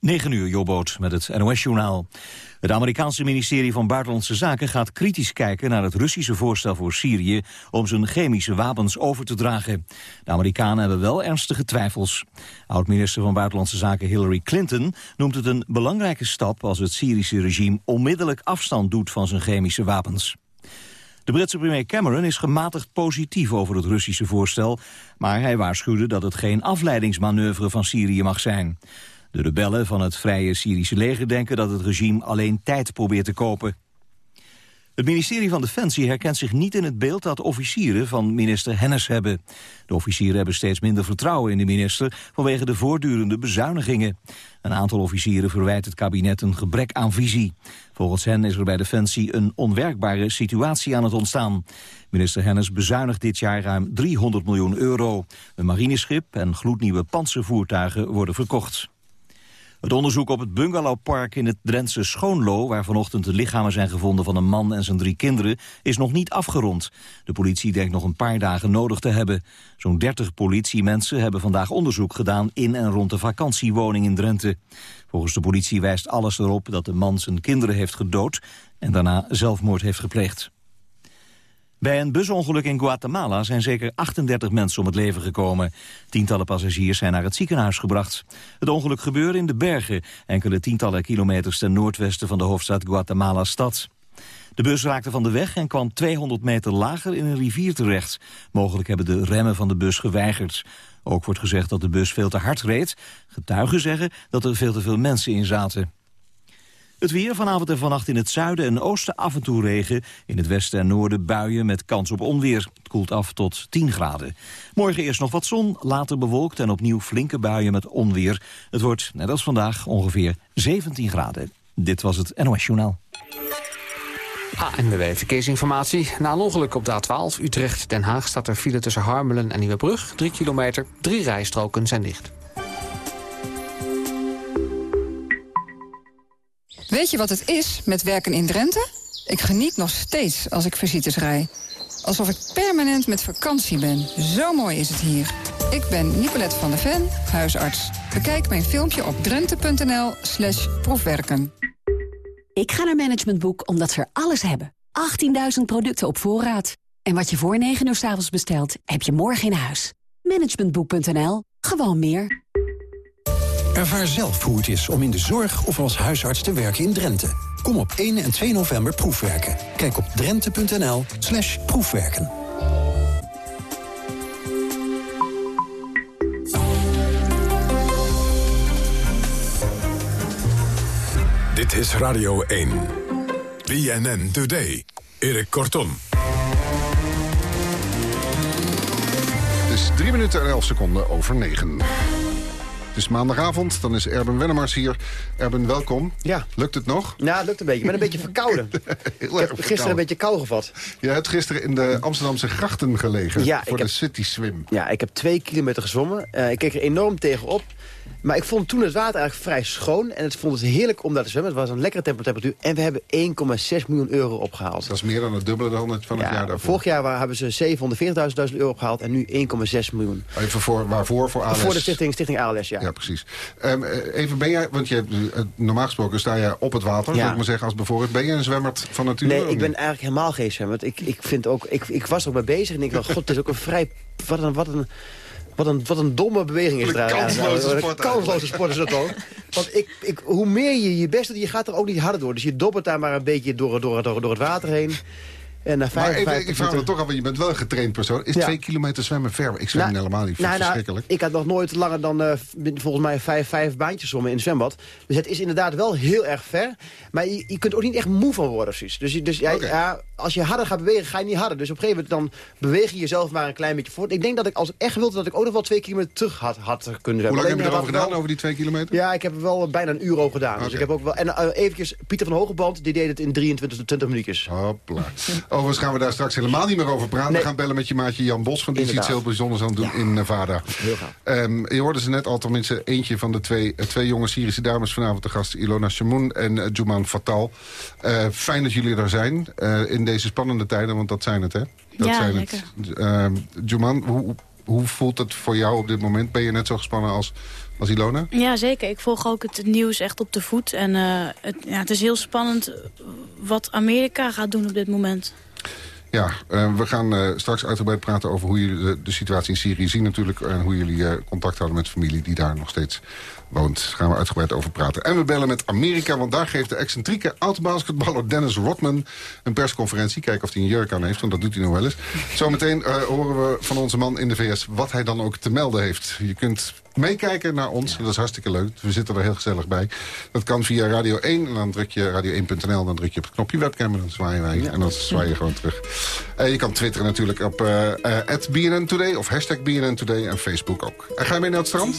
9 uur, Jobboot, met het NOS-journaal. Het Amerikaanse ministerie van Buitenlandse Zaken gaat kritisch kijken naar het Russische voorstel voor Syrië om zijn chemische wapens over te dragen. De Amerikanen hebben wel ernstige twijfels. Oud-minister van Buitenlandse Zaken Hillary Clinton noemt het een belangrijke stap als het Syrische regime onmiddellijk afstand doet van zijn chemische wapens. De Britse premier Cameron is gematigd positief over het Russische voorstel, maar hij waarschuwde dat het geen afleidingsmanoeuvre van Syrië mag zijn. De rebellen van het Vrije Syrische leger denken dat het regime alleen tijd probeert te kopen. Het ministerie van Defensie herkent zich niet in het beeld dat officieren van minister Hennis hebben. De officieren hebben steeds minder vertrouwen in de minister vanwege de voortdurende bezuinigingen. Een aantal officieren verwijt het kabinet een gebrek aan visie. Volgens hen is er bij Defensie een onwerkbare situatie aan het ontstaan. Minister Hennis bezuinigt dit jaar ruim 300 miljoen euro. Een marineschip en gloednieuwe panzervoertuigen worden verkocht. Het onderzoek op het bungalowpark in het Drentse Schoonlo... waar vanochtend de lichamen zijn gevonden van een man en zijn drie kinderen... is nog niet afgerond. De politie denkt nog een paar dagen nodig te hebben. Zo'n 30 politiemensen hebben vandaag onderzoek gedaan... in en rond de vakantiewoning in Drenthe. Volgens de politie wijst alles erop dat de man zijn kinderen heeft gedood... en daarna zelfmoord heeft gepleegd. Bij een busongeluk in Guatemala zijn zeker 38 mensen om het leven gekomen. Tientallen passagiers zijn naar het ziekenhuis gebracht. Het ongeluk gebeurde in de bergen, enkele tientallen kilometers ten noordwesten van de hoofdstad Guatemala-stad. De bus raakte van de weg en kwam 200 meter lager in een rivier terecht. Mogelijk hebben de remmen van de bus geweigerd. Ook wordt gezegd dat de bus veel te hard reed. Getuigen zeggen dat er veel te veel mensen in zaten. Het weer vanavond en vannacht in het zuiden en oosten af en toe regen. In het westen en noorden buien met kans op onweer. Het koelt af tot 10 graden. Morgen eerst nog wat zon, later bewolkt en opnieuw flinke buien met onweer. Het wordt, net als vandaag, ongeveer 17 graden. Dit was het NOS Journaal. ANWB Verkeersinformatie. Na een ongeluk op de A12 Utrecht-Den Haag staat er file tussen Harmelen en Nieuwebrug. 3 kilometer, drie rijstroken zijn dicht. Weet je wat het is met werken in Drenthe? Ik geniet nog steeds als ik visites rij. Alsof ik permanent met vakantie ben. Zo mooi is het hier. Ik ben Nicolette van der Ven, huisarts. Bekijk mijn filmpje op drenthe.nl slash proefwerken. Ik ga naar Management Boek omdat ze er alles hebben. 18.000 producten op voorraad. En wat je voor 9 uur s avonds bestelt, heb je morgen in huis. Managementboek.nl. Gewoon meer. Ervaar zelf hoe het is om in de zorg of als huisarts te werken in Drenthe. Kom op 1 en 2 november proefwerken. Kijk op drenthe.nl slash proefwerken. Dit is Radio 1. BNN Today. Erik Kortom. Het is 3 minuten en 11 seconden over 9. Het is maandagavond, dan is Erben Wennemars hier. Erben, welkom. Ja. Lukt het nog? Ja, het lukt een beetje. Ik ben een beetje verkouden. Heel ik heb gisteren een beetje kou gevat. Je hebt gisteren in de Amsterdamse grachten gelegen Ja, voor ik de heb- City Swim. Ja, ik heb twee kilometer gezwommen. Eh, ik keek er enorm tegenop. Maar ik vond toen het water eigenlijk vrij schoon. En het vond het heerlijk om daar te zwemmen. Het was een lekkere temperatuur. En we hebben 1,6 miljoen euro opgehaald. Dat is meer dan het dubbele dan het van het Ja, jaar daarvoor. vorig jaar hebben ze 740.000 euro opgehaald. En nu 1,6 miljoen. Even voor, waarvoor? Voor ALS? Voor de stichting, stichting ALS, ja. Ja, precies. Ehm, eh, even, ben jij, want je, eh, normaal gesproken sta je op het water, Ja. zou ik maar zeggen, als bevorderd. Ben je een zwemmerd van nature? Nee, ik ben eigenlijk helemaal geen zwemmer. Ik, ik, vind ook, ik, ik was er ook mee bezig en ik dacht, god, het is ook een vrij... Wat een, wat een, wat een, wat een domme beweging is eigenlijk. kansloze sport kansloze sport is dat ook. Want ik, ik, hoe meer je je best doet, je gaat er ook niet harder door. Dus je dobbert daar maar een beetje door, door, door, door het water heen. En na Maar 55 even, ik vraag me toch af, want je bent wel een getraind persoon. Is Ja. twee kilometer zwemmen ver? Ik zwem Nou, helemaal niet, nou, het nou, verschrikkelijk. ik had nog nooit langer dan eh, volgens mij vijf, vijf baantjes zwommen in een zwembad. Dus het is inderdaad wel heel erg ver. Maar je, je kunt ook niet echt moe van worden precies. Dus, dus Oké. ja, als je harder gaat bewegen, ga je niet harder. Dus op een gegeven moment dan beweeg je jezelf maar een klein beetje voort. Ik denk dat ik als ik echt wilde, dat ik ook nog wel twee kilometer terug had, had kunnen zwemmen. Hoe lang heb je erover gedaan, wel- over die twee kilometer? Ja, ik heb er wel bijna een uur over gedaan. Dus ik heb ook wel, en uh, eventjes, Pieter van Hogeband, die deed het in 23 tot 20 minuutjes. Hopla. Overigens gaan we daar straks helemaal niet meer over praten. Nee. We gaan bellen met je maatje Jan Bos, want die is iets heel bijzonders aan het doen Ja. in Nevada. Heel gaaf. Ehm, je hoorde ze net al, tenminste eentje van de twee, eh, twee jonge Syrische dames vanavond de gast. Ilona Shamoun en uh, Juman Fatal. Eh, fijn dat jullie er zijn eh, in deze spannende tijden, want dat zijn het, hè? Dat Ja, zijn lekker. het. Ehm, Juman, hoe, hoe voelt het voor jou op dit moment? Ben je net zo gespannen als als Ilona? Ja, zeker. Ik volg ook het nieuws echt op de voet. En uh, het, ja, het is heel spannend wat Amerika gaat doen op dit moment. Ja, uh, we gaan uh, straks uitgebreid praten over hoe jullie de, de, situatie in Syrië zien natuurlijk. En hoe jullie uh, contact houden met familie die daar nog steeds woont. Daar gaan we uitgebreid over praten. En we bellen met Amerika, want daar geeft de excentrieke oud-basketballer Dennis Rodman een persconferentie. Kijken of hij een jurk aan heeft, want dat doet hij nog wel eens. Zometeen horen we van onze man in de VS wat hij dan ook te melden heeft. Je kunt meekijken naar ons. Dat is hartstikke leuk. We zitten er heel gezellig bij. Dat kan via Radio 1. En dan druk je radio1.nl. Dan druk je op het knopje webcam. En dan zwaaien wij. En dan zwaai je gewoon terug. Uh, je kan twitteren natuurlijk op uh, uh, BNN Today. Of hashtag BNN Today. En Facebook ook. En ga je mee naar het strand?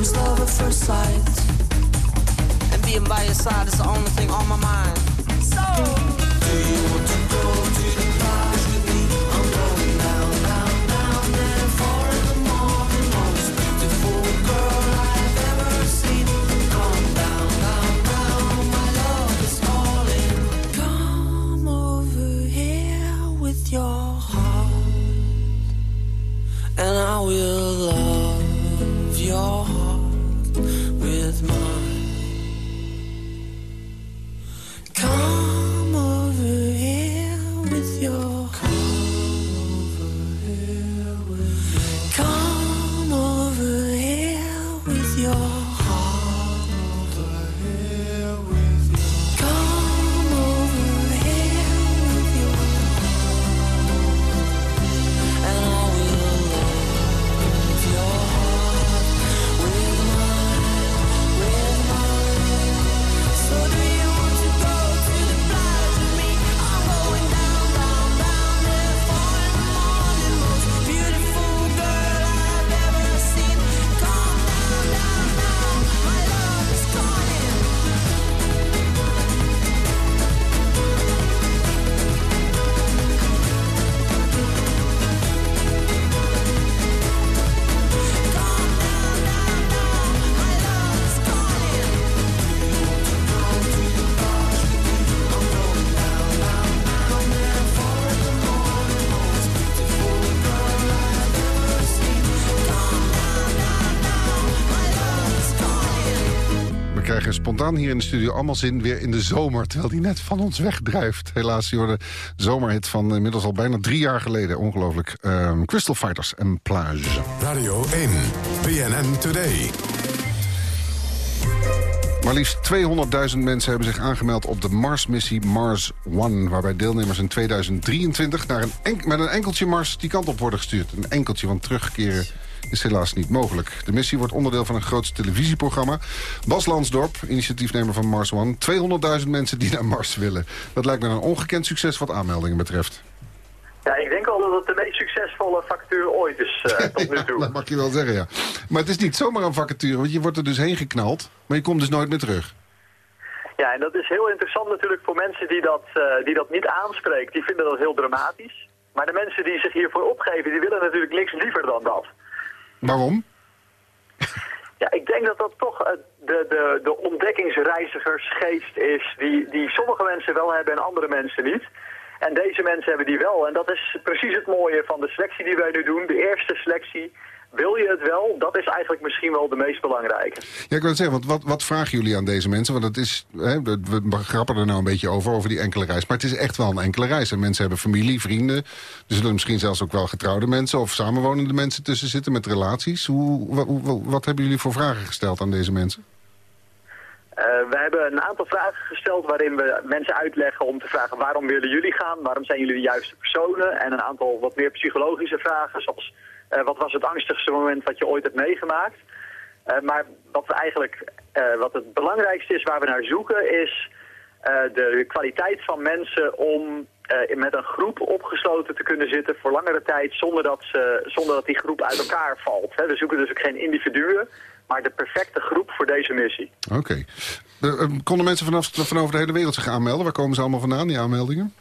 comes love at first sight. And being by your side is the only thing on my mind. So, do you want to go? Spontaan hier in de studio allemaal zin weer in de zomer... terwijl die net van ons wegdrijft. Helaas, je de zomerhit van inmiddels al bijna drie jaar geleden. Ongelooflijk. Um, Crystal Fighters en Plage. Radio 1, BNN Today. Maar liefst 200.000 mensen hebben zich aangemeld op de Mars-missie Mars One... waarbij deelnemers in 2023 naar een met een enkeltje Mars die kant op worden gestuurd. Een enkeltje, van terugkeren is helaas niet mogelijk. De missie wordt onderdeel van een groot televisieprogramma. Bas Lansdorp, initiatiefnemer van Mars One. 200.000 mensen die naar Mars willen. Dat lijkt me een ongekend succes wat aanmeldingen betreft. Ja, ik denk al dat het de meest succesvolle vacature ooit is uh, tot nu toe. dat mag je wel zeggen, ja. Maar het is niet zomaar een vacature, want je wordt er dus heen geknald, maar je komt dus nooit meer terug. Ja, en dat is heel interessant natuurlijk voor mensen die dat, uh, die dat niet aanspreekt. Die vinden dat heel dramatisch. Maar de mensen die zich hiervoor opgeven, die willen natuurlijk niks liever dan dat. Waarom? Ja, ik denk dat dat toch de, de, de ontdekkingsreizigersgeest is die, die sommige mensen wel hebben en andere mensen niet. En deze mensen hebben die wel. En dat is precies het mooie van de selectie die wij nu doen. De eerste selectie wil je het wel? Dat is eigenlijk misschien wel de meest belangrijke. Ja, ik wil het zeggen, want wat, wat vragen jullie aan deze mensen? Want het is, hè, we grappen er nou een beetje over, over die enkele reis. Maar het is echt wel een enkele reis. En mensen hebben familie, vrienden. Er zullen misschien zelfs ook wel getrouwde mensen... of samenwonende mensen tussen zitten met relaties. Hoe, wat, wat hebben jullie voor vragen gesteld aan deze mensen? Uh, we hebben een aantal vragen gesteld waarin we mensen uitleggen om te vragen waarom willen jullie gaan, waarom zijn jullie de juiste personen en een aantal wat meer psychologische vragen zoals wat was het angstigste moment wat je ooit hebt meegemaakt. Uh, maar wat we eigenlijk, wat het belangrijkste is waar we naar zoeken is de kwaliteit van mensen om met een groep opgesloten te kunnen zitten voor langere tijd zonder dat, ze, zonder dat die groep uit elkaar valt. we zoeken dus ook geen individuen, maar de perfecte groep voor deze missie. Oké. Konden mensen vanaf, van over de hele wereld zich aanmelden? Waar komen ze allemaal vandaan, die aanmeldingen?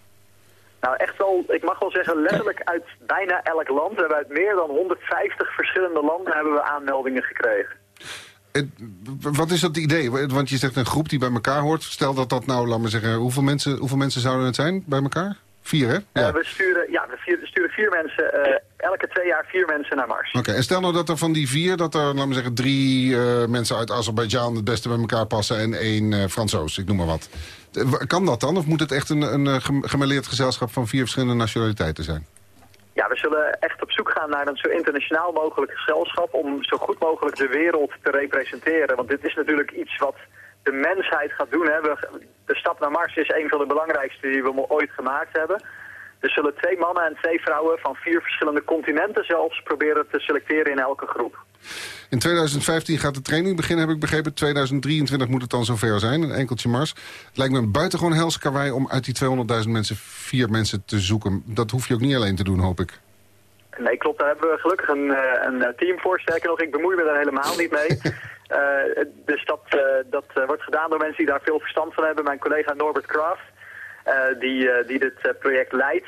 Nou, echt wel, ik mag wel zeggen, letterlijk uit bijna elk land. We hebben uit meer dan 150 verschillende landen hebben we aanmeldingen gekregen. Wat is dat idee? Want je zegt een groep die bij elkaar hoort. Stel dat dat nou, laat maar zeggen, hoeveel mensen, hoeveel mensen zouden het zijn bij elkaar? Vier, hè? Ja. Uh, we sturen, ja, we sturen vier mensen, uh, elke twee jaar vier mensen naar Mars. Oké, en stel nou dat er van die vier, dat er, laten we zeggen, drie uh, mensen uit Azerbeidzjan het beste bij elkaar passen en één Fransoos, ik noem maar wat. Kan dat dan, of moet het echt een, een gemêleerd gezelschap van vier verschillende nationaliteiten zijn? Ja, we zullen echt op zoek gaan naar een zo internationaal mogelijk gezelschap om zo goed mogelijk de wereld te representeren. Want dit is natuurlijk iets wat de mensheid gaat doen. Hè. de stap naar Mars is een van de belangrijkste die we ooit gemaakt hebben. Er zullen twee mannen en twee vrouwen van vier verschillende continenten zelfs proberen te selecteren in elke groep. In 2015 gaat de training beginnen, heb ik begrepen. 2023 moet het dan zover zijn, een enkeltje Mars. Het lijkt me een buitengewoon hels karwei om uit die 200.000 mensen vier mensen te zoeken. Dat hoef je ook niet alleen te doen, hoop ik. Nee, klopt. Daar hebben we gelukkig een, eh, een team voor. Sterker nog, ik bemoei me daar helemaal niet mee. Uh, dus dat, uh, dat wordt gedaan door mensen die daar veel verstand van hebben. Mijn collega Norbert Kraft, die, die dit project leidt.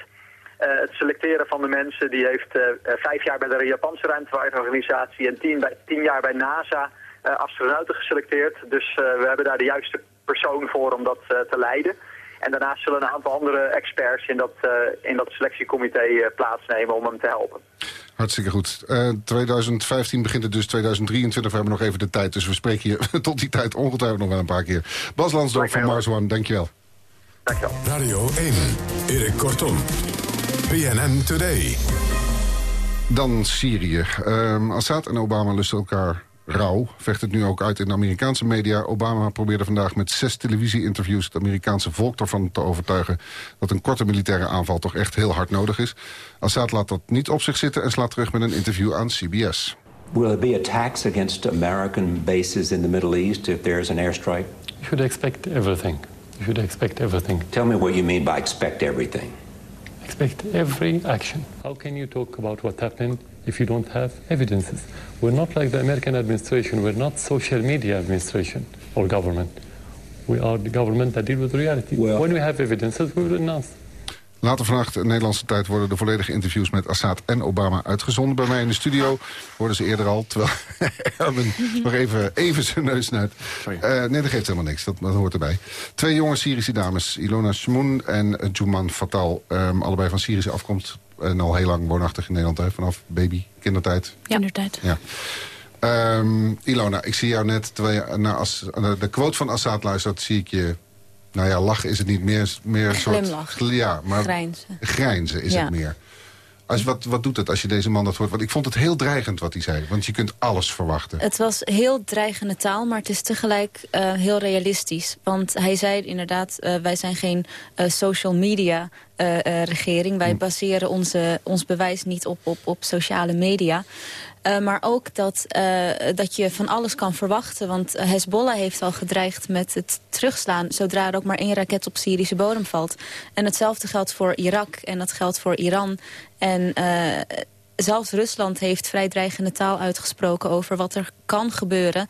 Het selecteren van de mensen, die heeft vijf jaar bij de Japanse ruimtevaartorganisatie en tien, bij, tien jaar bij NASA astronauten geselecteerd. Dus we hebben daar de juiste persoon voor om dat te leiden. En daarnaast zullen een aantal andere experts in dat, in dat selectiecomité plaatsnemen om hem te helpen. Hartstikke goed. Uh, eh, 2015 begint het dus 2023. We hebben nog even de tijd, dus we spreken je tot die tijd ongetwijfeld nog wel een paar keer. Bas Lansdorp van Mars One, dankjewel. Dankjewel. Radio 1, Erik Kortom. PNN Today. Dan Syrië. Um, Assad en Obama lusten elkaar rauw. Vecht het nu ook uit in de Amerikaanse media. Obama probeerde vandaag met zes televisie-interviews... het Amerikaanse volk ervan te overtuigen... dat een korte militaire aanval toch echt heel hard nodig is. Assad laat dat niet op zich zitten en slaat terug met een interview aan CBS. Will there be attacks against American bases in the Middle East if there is an airstrike? You should expect everything. You should expect everything. Tell me what you mean by expect everything. Expect every action. How can you talk about what happened if you don't have evidences? We're not like the American administration. We're not social media administration or government. We are the government that deal with reality. Well, When we have evidences, we will announce. Later vannacht, in Nederlandse tijd, worden de volledige interviews met Assad en Obama uitgezonden. Bij mij in de studio worden ze eerder al, terwijl Erwin nog even, even zijn neus snuit. Uh, nee, dat geeft helemaal niks, dat, dat, hoort erbij. Twee jonge Syrische dames, Ilona Shmoun en Juman Fatal. Um, allebei van Syrische afkomst en al heel lang woonachtig in Nederland, hè, vanaf baby, kindertijd. Ja, kindertijd. Ja. Um, Ilona, ik zie jou net, terwijl je naar, As, de quote van Assad luistert, zie ik je nou ja, lachen is het niet meer. meer soort, ja, maar grijnzen. Grijnzen is het meer. Als, wat, wat doet het als je deze man dat hoort? Want ik vond het heel dreigend wat hij zei. Want je kunt alles verwachten. Het was heel dreigende taal, maar het is tegelijk uh, heel realistisch. Want hij zei inderdaad, uh, wij zijn geen uh, social media regering. Wij hm. baseren onze, ons bewijs niet op, op, op sociale media. Uh, maar ook dat, uh, dat je van alles kan verwachten. Want Hezbollah heeft al gedreigd met het terugslaan... zodra er ook maar één raket op Syrische bodem valt. En hetzelfde geldt voor Irak en dat geldt voor Iran. En zelfs Rusland heeft vrij dreigende taal uitgesproken... over wat er kan gebeuren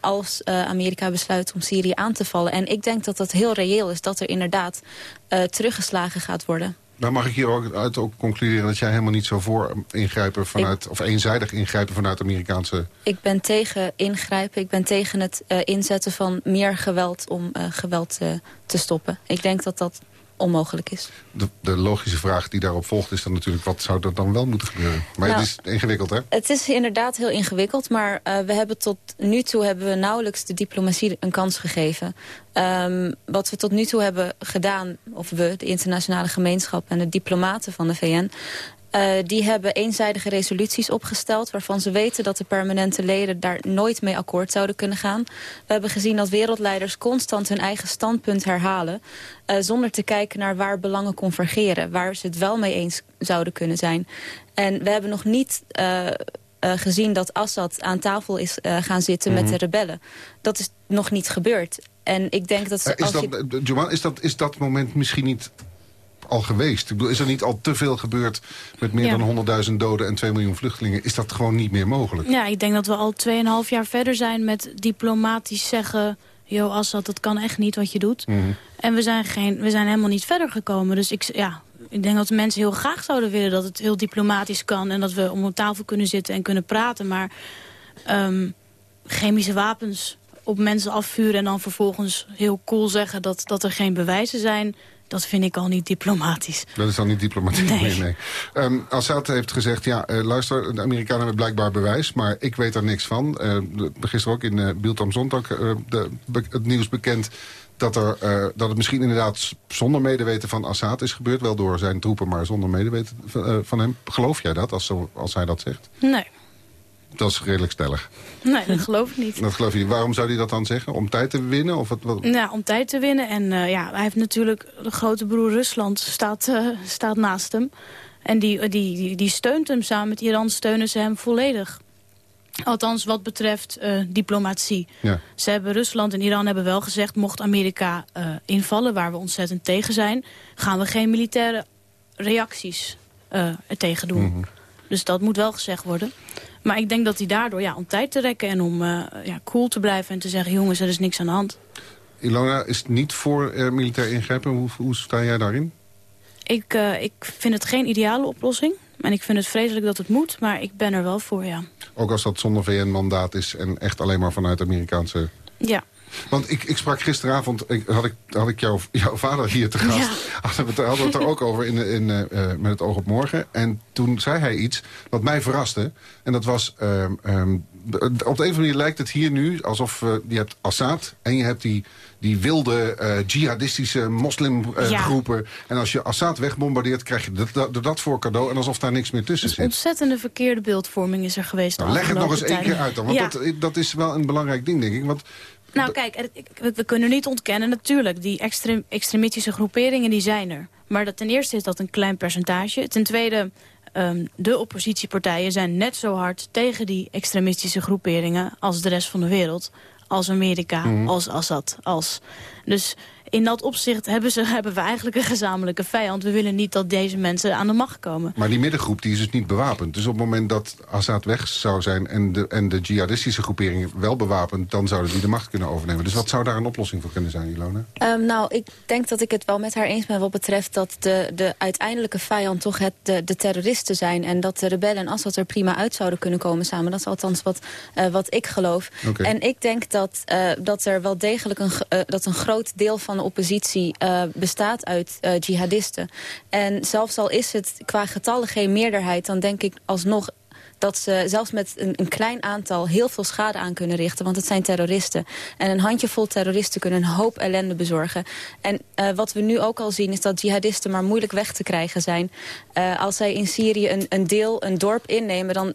als Amerika besluit om Syrië aan te vallen. En ik denk dat dat heel reëel is, dat er inderdaad uh, teruggeslagen gaat worden. Maar mag ik hier ook uit ook concluderen dat jij helemaal niet zo voor ingrijpen vanuit, of eenzijdig ingrijpen vanuit Amerikaanse... Ik ben tegen ingrijpen, ik ben tegen het inzetten van meer geweld om geweld te stoppen. Ik denk dat dat onmogelijk is. De, de, logische vraag die daarop volgt is dan natuurlijk... wat zou er dan wel moeten gebeuren? Maar het nou, is ingewikkeld, hè? Het is inderdaad heel ingewikkeld. Maar uh, we hebben tot nu toe hebben we nauwelijks de diplomatie een kans gegeven. Um, wat we tot nu toe hebben gedaan, of we, de internationale gemeenschap... en de diplomaten van de VN... Uh, die hebben eenzijdige resoluties opgesteld... waarvan ze weten dat de permanente leden daar nooit mee akkoord zouden kunnen gaan. We hebben gezien dat wereldleiders constant hun eigen standpunt herhalen... Uh, zonder te kijken naar waar belangen convergeren. Waar ze het wel mee eens zouden kunnen zijn. En we hebben nog niet... Uh, uh, gezien dat Assad aan tafel is uh, gaan zitten mm -hmm. met de rebellen. Dat is nog niet gebeurd. En ik denk dat... Ze, is, dat, je... Johan, is, dat, is dat moment misschien niet al geweest? Ik bedoel, is er niet al te veel gebeurd met meer ja. dan 100.000 doden en 2 miljoen vluchtelingen? Is dat gewoon niet meer mogelijk? Ja, ik denk dat we al 2,5 jaar verder zijn met diplomatisch zeggen... Yo, Assad, dat kan echt niet wat je doet. Mm -hmm. En we zijn, geen, we zijn helemaal niet verder gekomen. Dus ik, ja, ik denk dat de mensen heel graag zouden willen dat het heel diplomatisch kan... en dat we om een tafel kunnen zitten en kunnen praten. Maar um, chemische wapens op mensen afvuren en dan vervolgens heel cool zeggen dat, dat er geen bewijzen zijn dat vind ik al niet diplomatisch. Dat is al niet diplomatiek, nee. nee, nee. Um, Assad heeft gezegd, ja, uh, luister, de Amerikanen hebben blijkbaar bewijs... maar ik weet er niks van. Uh, gisteren ook in uh, Bild am Sonntag de, het nieuws bekend... Dat, er, dat het misschien inderdaad zonder medeweten van Assad is gebeurd. Wel door zijn troepen, maar zonder medeweten van, van hem. Geloof jij dat, als, zo, als hij dat zegt? Nee. Dat is redelijk stellig. Nee, dat geloof ik niet. Dat geloof je. Waarom zou hij dat dan zeggen? Om tijd te winnen? Of wat, wat? Ja, om tijd te winnen. En uh, ja, hij heeft natuurlijk... De grote broer Rusland staat, uh, staat naast hem. En die, die, die, die steunt hem. Samen met Iran steunen ze hem volledig. Althans, wat betreft uh, diplomatie. Ja. Ze hebben Rusland en Iran hebben wel gezegd... mocht Amerika invallen, waar we ontzettend tegen zijn... gaan we geen militaire reacties er tegen doen. Mm -hmm. Dus dat moet wel gezegd worden. Maar ik denk dat hij daardoor, ja, om tijd te rekken en om uh, ja, cool te blijven... en te zeggen, jongens, er is niks aan de hand. Ilona is niet voor uh, militair ingrijpen. Hoe, hoe sta jij daarin? Ik, uh, ik vind het geen ideale oplossing. En ik vind het vreselijk dat het moet, maar ik ben er wel voor, ja. Ook als dat zonder VN-mandaat is en echt alleen maar vanuit Amerikaanse... Ja. Want ik, ik sprak gisteravond, ik, had ik, had ik jou, jouw vader hier te gast. Ja. Hadden, we het, het er ook over in, in, uh, met het oog op morgen. En toen zei hij iets wat mij verraste. En dat was, um, um, op de een of andere manier lijkt het hier nu alsof uh, je hebt Assad en je hebt die, die wilde uh, jihadistische moslimgroepen. Ja. En als je Assad wegbombardeert, krijg je dat, dat, dat voor cadeau. En alsof daar niks meer tussen dus zit. ontzettende verkeerde beeldvorming is er geweest. Nou, leg het nog eens één keer uit dan. Want ja. dat, dat is wel een belangrijk ding, denk ik. Want nou kijk, we kunnen niet ontkennen natuurlijk. Die extrem, extremistische groeperingen die zijn er. Maar dat ten eerste is dat een klein percentage. Ten tweede, um, de oppositiepartijen zijn net zo hard tegen die extremistische groeperingen... als de rest van de wereld. Als Amerika, mm -hmm. als Assad. Als. Dus in dat opzicht hebben, ze, hebben we eigenlijk een gezamenlijke vijand. We willen niet dat deze mensen aan de macht komen. Maar die middengroep die is dus niet bewapend. Dus op het moment dat Assad weg zou zijn... en de, en de jihadistische groeperingen wel bewapend... dan zouden die de macht kunnen overnemen. Dus wat zou daar een oplossing voor kunnen zijn, Ilona? Um, nou, ik denk dat ik het wel met haar eens ben wat betreft... dat de, de uiteindelijke vijand toch het, de, de terroristen zijn... en dat de rebellen en Assad er prima uit zouden kunnen komen samen. Dat is althans wat, uh, wat ik geloof. Okay. En ik denk dat, uh, dat er wel degelijk een, uh, dat een groot deel van oppositie uh, bestaat uit uh, jihadisten. En zelfs al is het qua getallen geen meerderheid... dan denk ik alsnog dat ze zelfs met een, een, klein aantal heel veel schade aan kunnen richten. Want het zijn terroristen. En een handjevol terroristen kunnen een hoop ellende bezorgen. En uh, wat we nu ook al zien is dat jihadisten maar moeilijk weg te krijgen zijn. Als zij in Syrië een, een deel, een dorp innemen... dan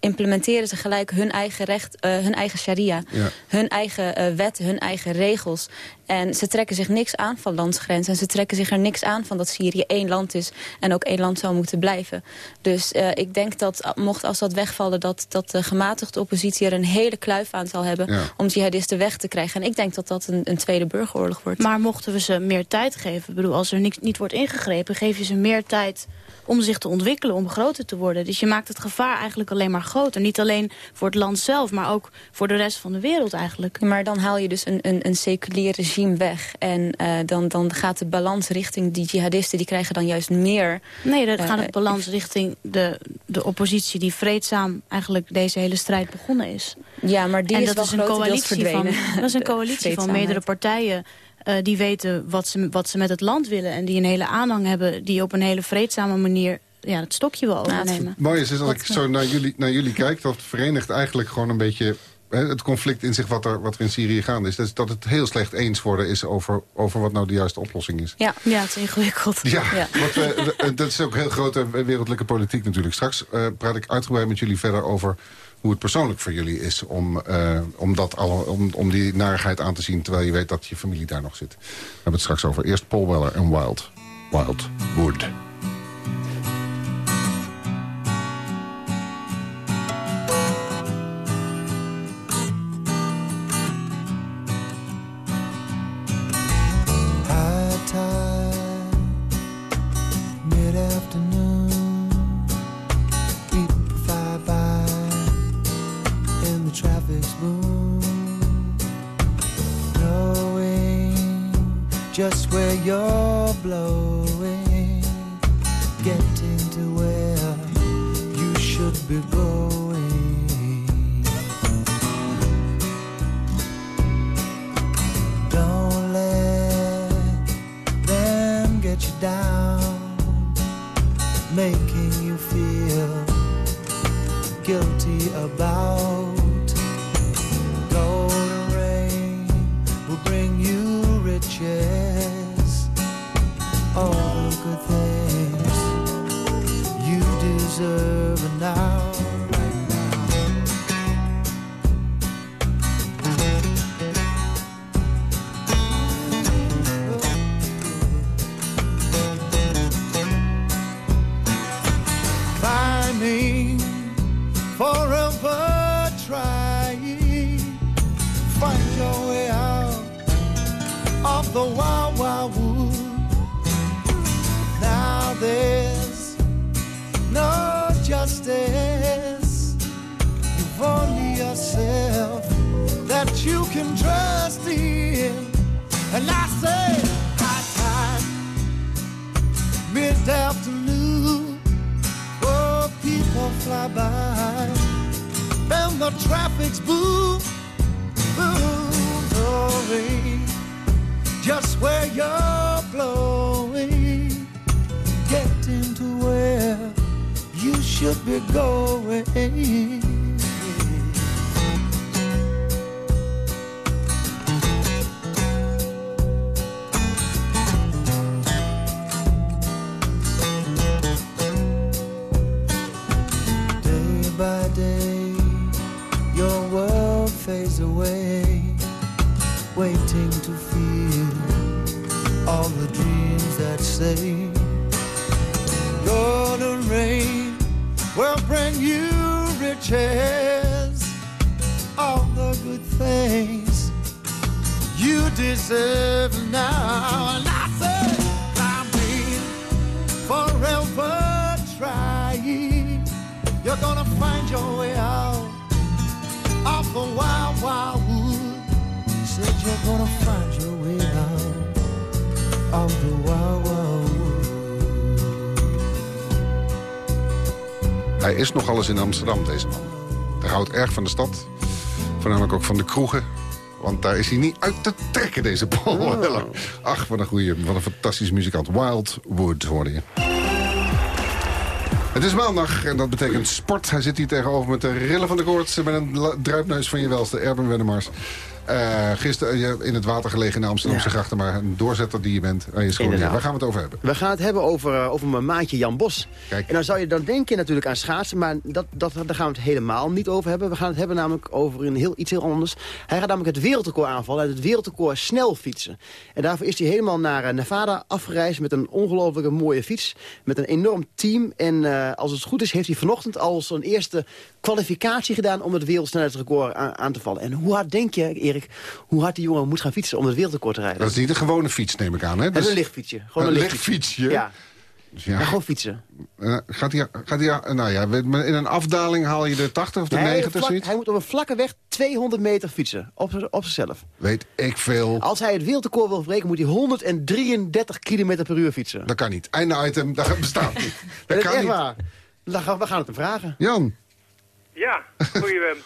implementeren ze gelijk hun eigen recht, uh, hun eigen sharia. Ja. Hun eigen uh, wet, hun eigen regels. En ze trekken zich niks aan van landsgrenzen. En ze trekken zich er niks aan van dat Syrië één land is... en ook één land zou moeten blijven. Dus uh, ik denk dat, mocht als dat wegvallen... dat, dat de gematigde oppositie er een hele kluif aan zal hebben... Ja. om jihadisten weg te krijgen. En ik denk dat dat een, een tweede burgeroorlog wordt. Maar mochten we ze meer tijd geven... Ik bedoel, als er niks, niet wordt ingegrepen... geef je ze meer tijd om zich te ontwikkelen, om groter te worden. Dus je maakt het gevaar eigenlijk alleen maar groter. Niet alleen voor het land zelf, maar ook voor de rest van de wereld eigenlijk. Maar dan haal je dus een, een, een seculier regime weg. En uh, dan, dan gaat de balans richting die jihadisten, die krijgen dan juist meer... Nee, dan uh, gaat het balans richting de, de oppositie die vreedzaam eigenlijk deze hele strijd begonnen is. Ja, maar die en is dat wel is een coalitie van, Dat is een coalitie van meerdere partijen uh, die weten wat ze, wat ze met het land willen. En die een hele aanhang hebben. Die op een hele vreedzame manier ja, het stokje wil overnemen. Het mooie is, is dat ik zo naar jullie, naar jullie kijk... dat verenigt eigenlijk gewoon een beetje het conflict in zich wat er, wat er in Syrië gaande is. Dat, het heel slecht eens worden is over, over wat nou de juiste oplossing is. Ja, ja het is ingewikkeld. Ja, we, we- dat is ook heel grote wereldlijke politiek natuurlijk. Straks eh, praat ik uitgebreid met jullie verder over hoe het persoonlijk voor jullie is... om, eh, om, dat alle, om, om die narigheid aan te zien... terwijl je weet dat je familie daar nog zit. We hebben het straks over. Eerst Paul Weller en Wild. Wild you can trust in. And I say, high time, mid-afternoon. Oh, people fly by, and the traffic's boom, boom, just where you're blowing, getting to where you should be going. Waiting to feel all the dreams that say golden rain will bring you riches, all the good things you deserve now. And I say, I've forever trying. You're gonna find your way out of the wild, wild. Said you're gonna find your way out of the wild. Hij is nog alles in Amsterdam, deze man. Hij houdt erg van de stad. Voornamelijk ook van de kroegen. Want daar is hij niet uit te trekken, deze Paul Weller. Ach, wat een goeie, wat een fantastische muzikant. Wild Wood, hoorde je. Het is maandag en dat betekent sport. Hij zit hier tegenover met de rillen van de koorts... en met een druipneus van je welste, Erben Wennemars. Eh, gisteren je in het water gelegen in de Amsterdamse Ja. grachten... maar een doorzetter die je bent. Oh, je schoon Inderdaad. Waar gaan we het over hebben? We gaan het hebben over, eh, over mijn maatje Jan Bos. En dan zou je dan denken natuurlijk aan schaatsen... maar dat, dat, daar gaan we het helemaal niet over hebben. We gaan het hebben namelijk over een heel, iets heel anders. Hij gaat namelijk het wereldrecord aanvallen... het wereldrecord snel fietsen. En daarvoor is hij helemaal naar eh, Nevada afgereisd... met een ongelooflijke mooie fiets. Met een enorm team. En eh, als het goed is, heeft hij vanochtend al zijn eerste kwalificatie gedaan... om het wereldsnelheidsrecord aan, aan te vallen. En hoe hard denk je, Erik, hoe hard die jongen moet gaan fietsen... om het wereldrecord te rijden? Dat is niet een gewone fiets, neem ik aan. Hè? Dus- is een lichtfietsje. Gewoon een, een lichtfietsje. lichtfietsje? Ja. Dus ja. Ja, gewoon fietsen. Eh, gaat hij, gaat hij, nou ja, in een afdaling haal je de 80 of de Nee, 90 vlak- of zoiets? hij moet op een vlakke weg 200 meter fietsen. Op, op zichzelf. Weet ik veel. Als hij het wereldrecord wil verbreken, moet hij 133 km per uur fietsen. Dat kan niet. Einde item, dat bestaat niet. Dat kan echt niet. waar. Dan gaan, we gaan het hem vragen. Jan, Ja, goeie, eh,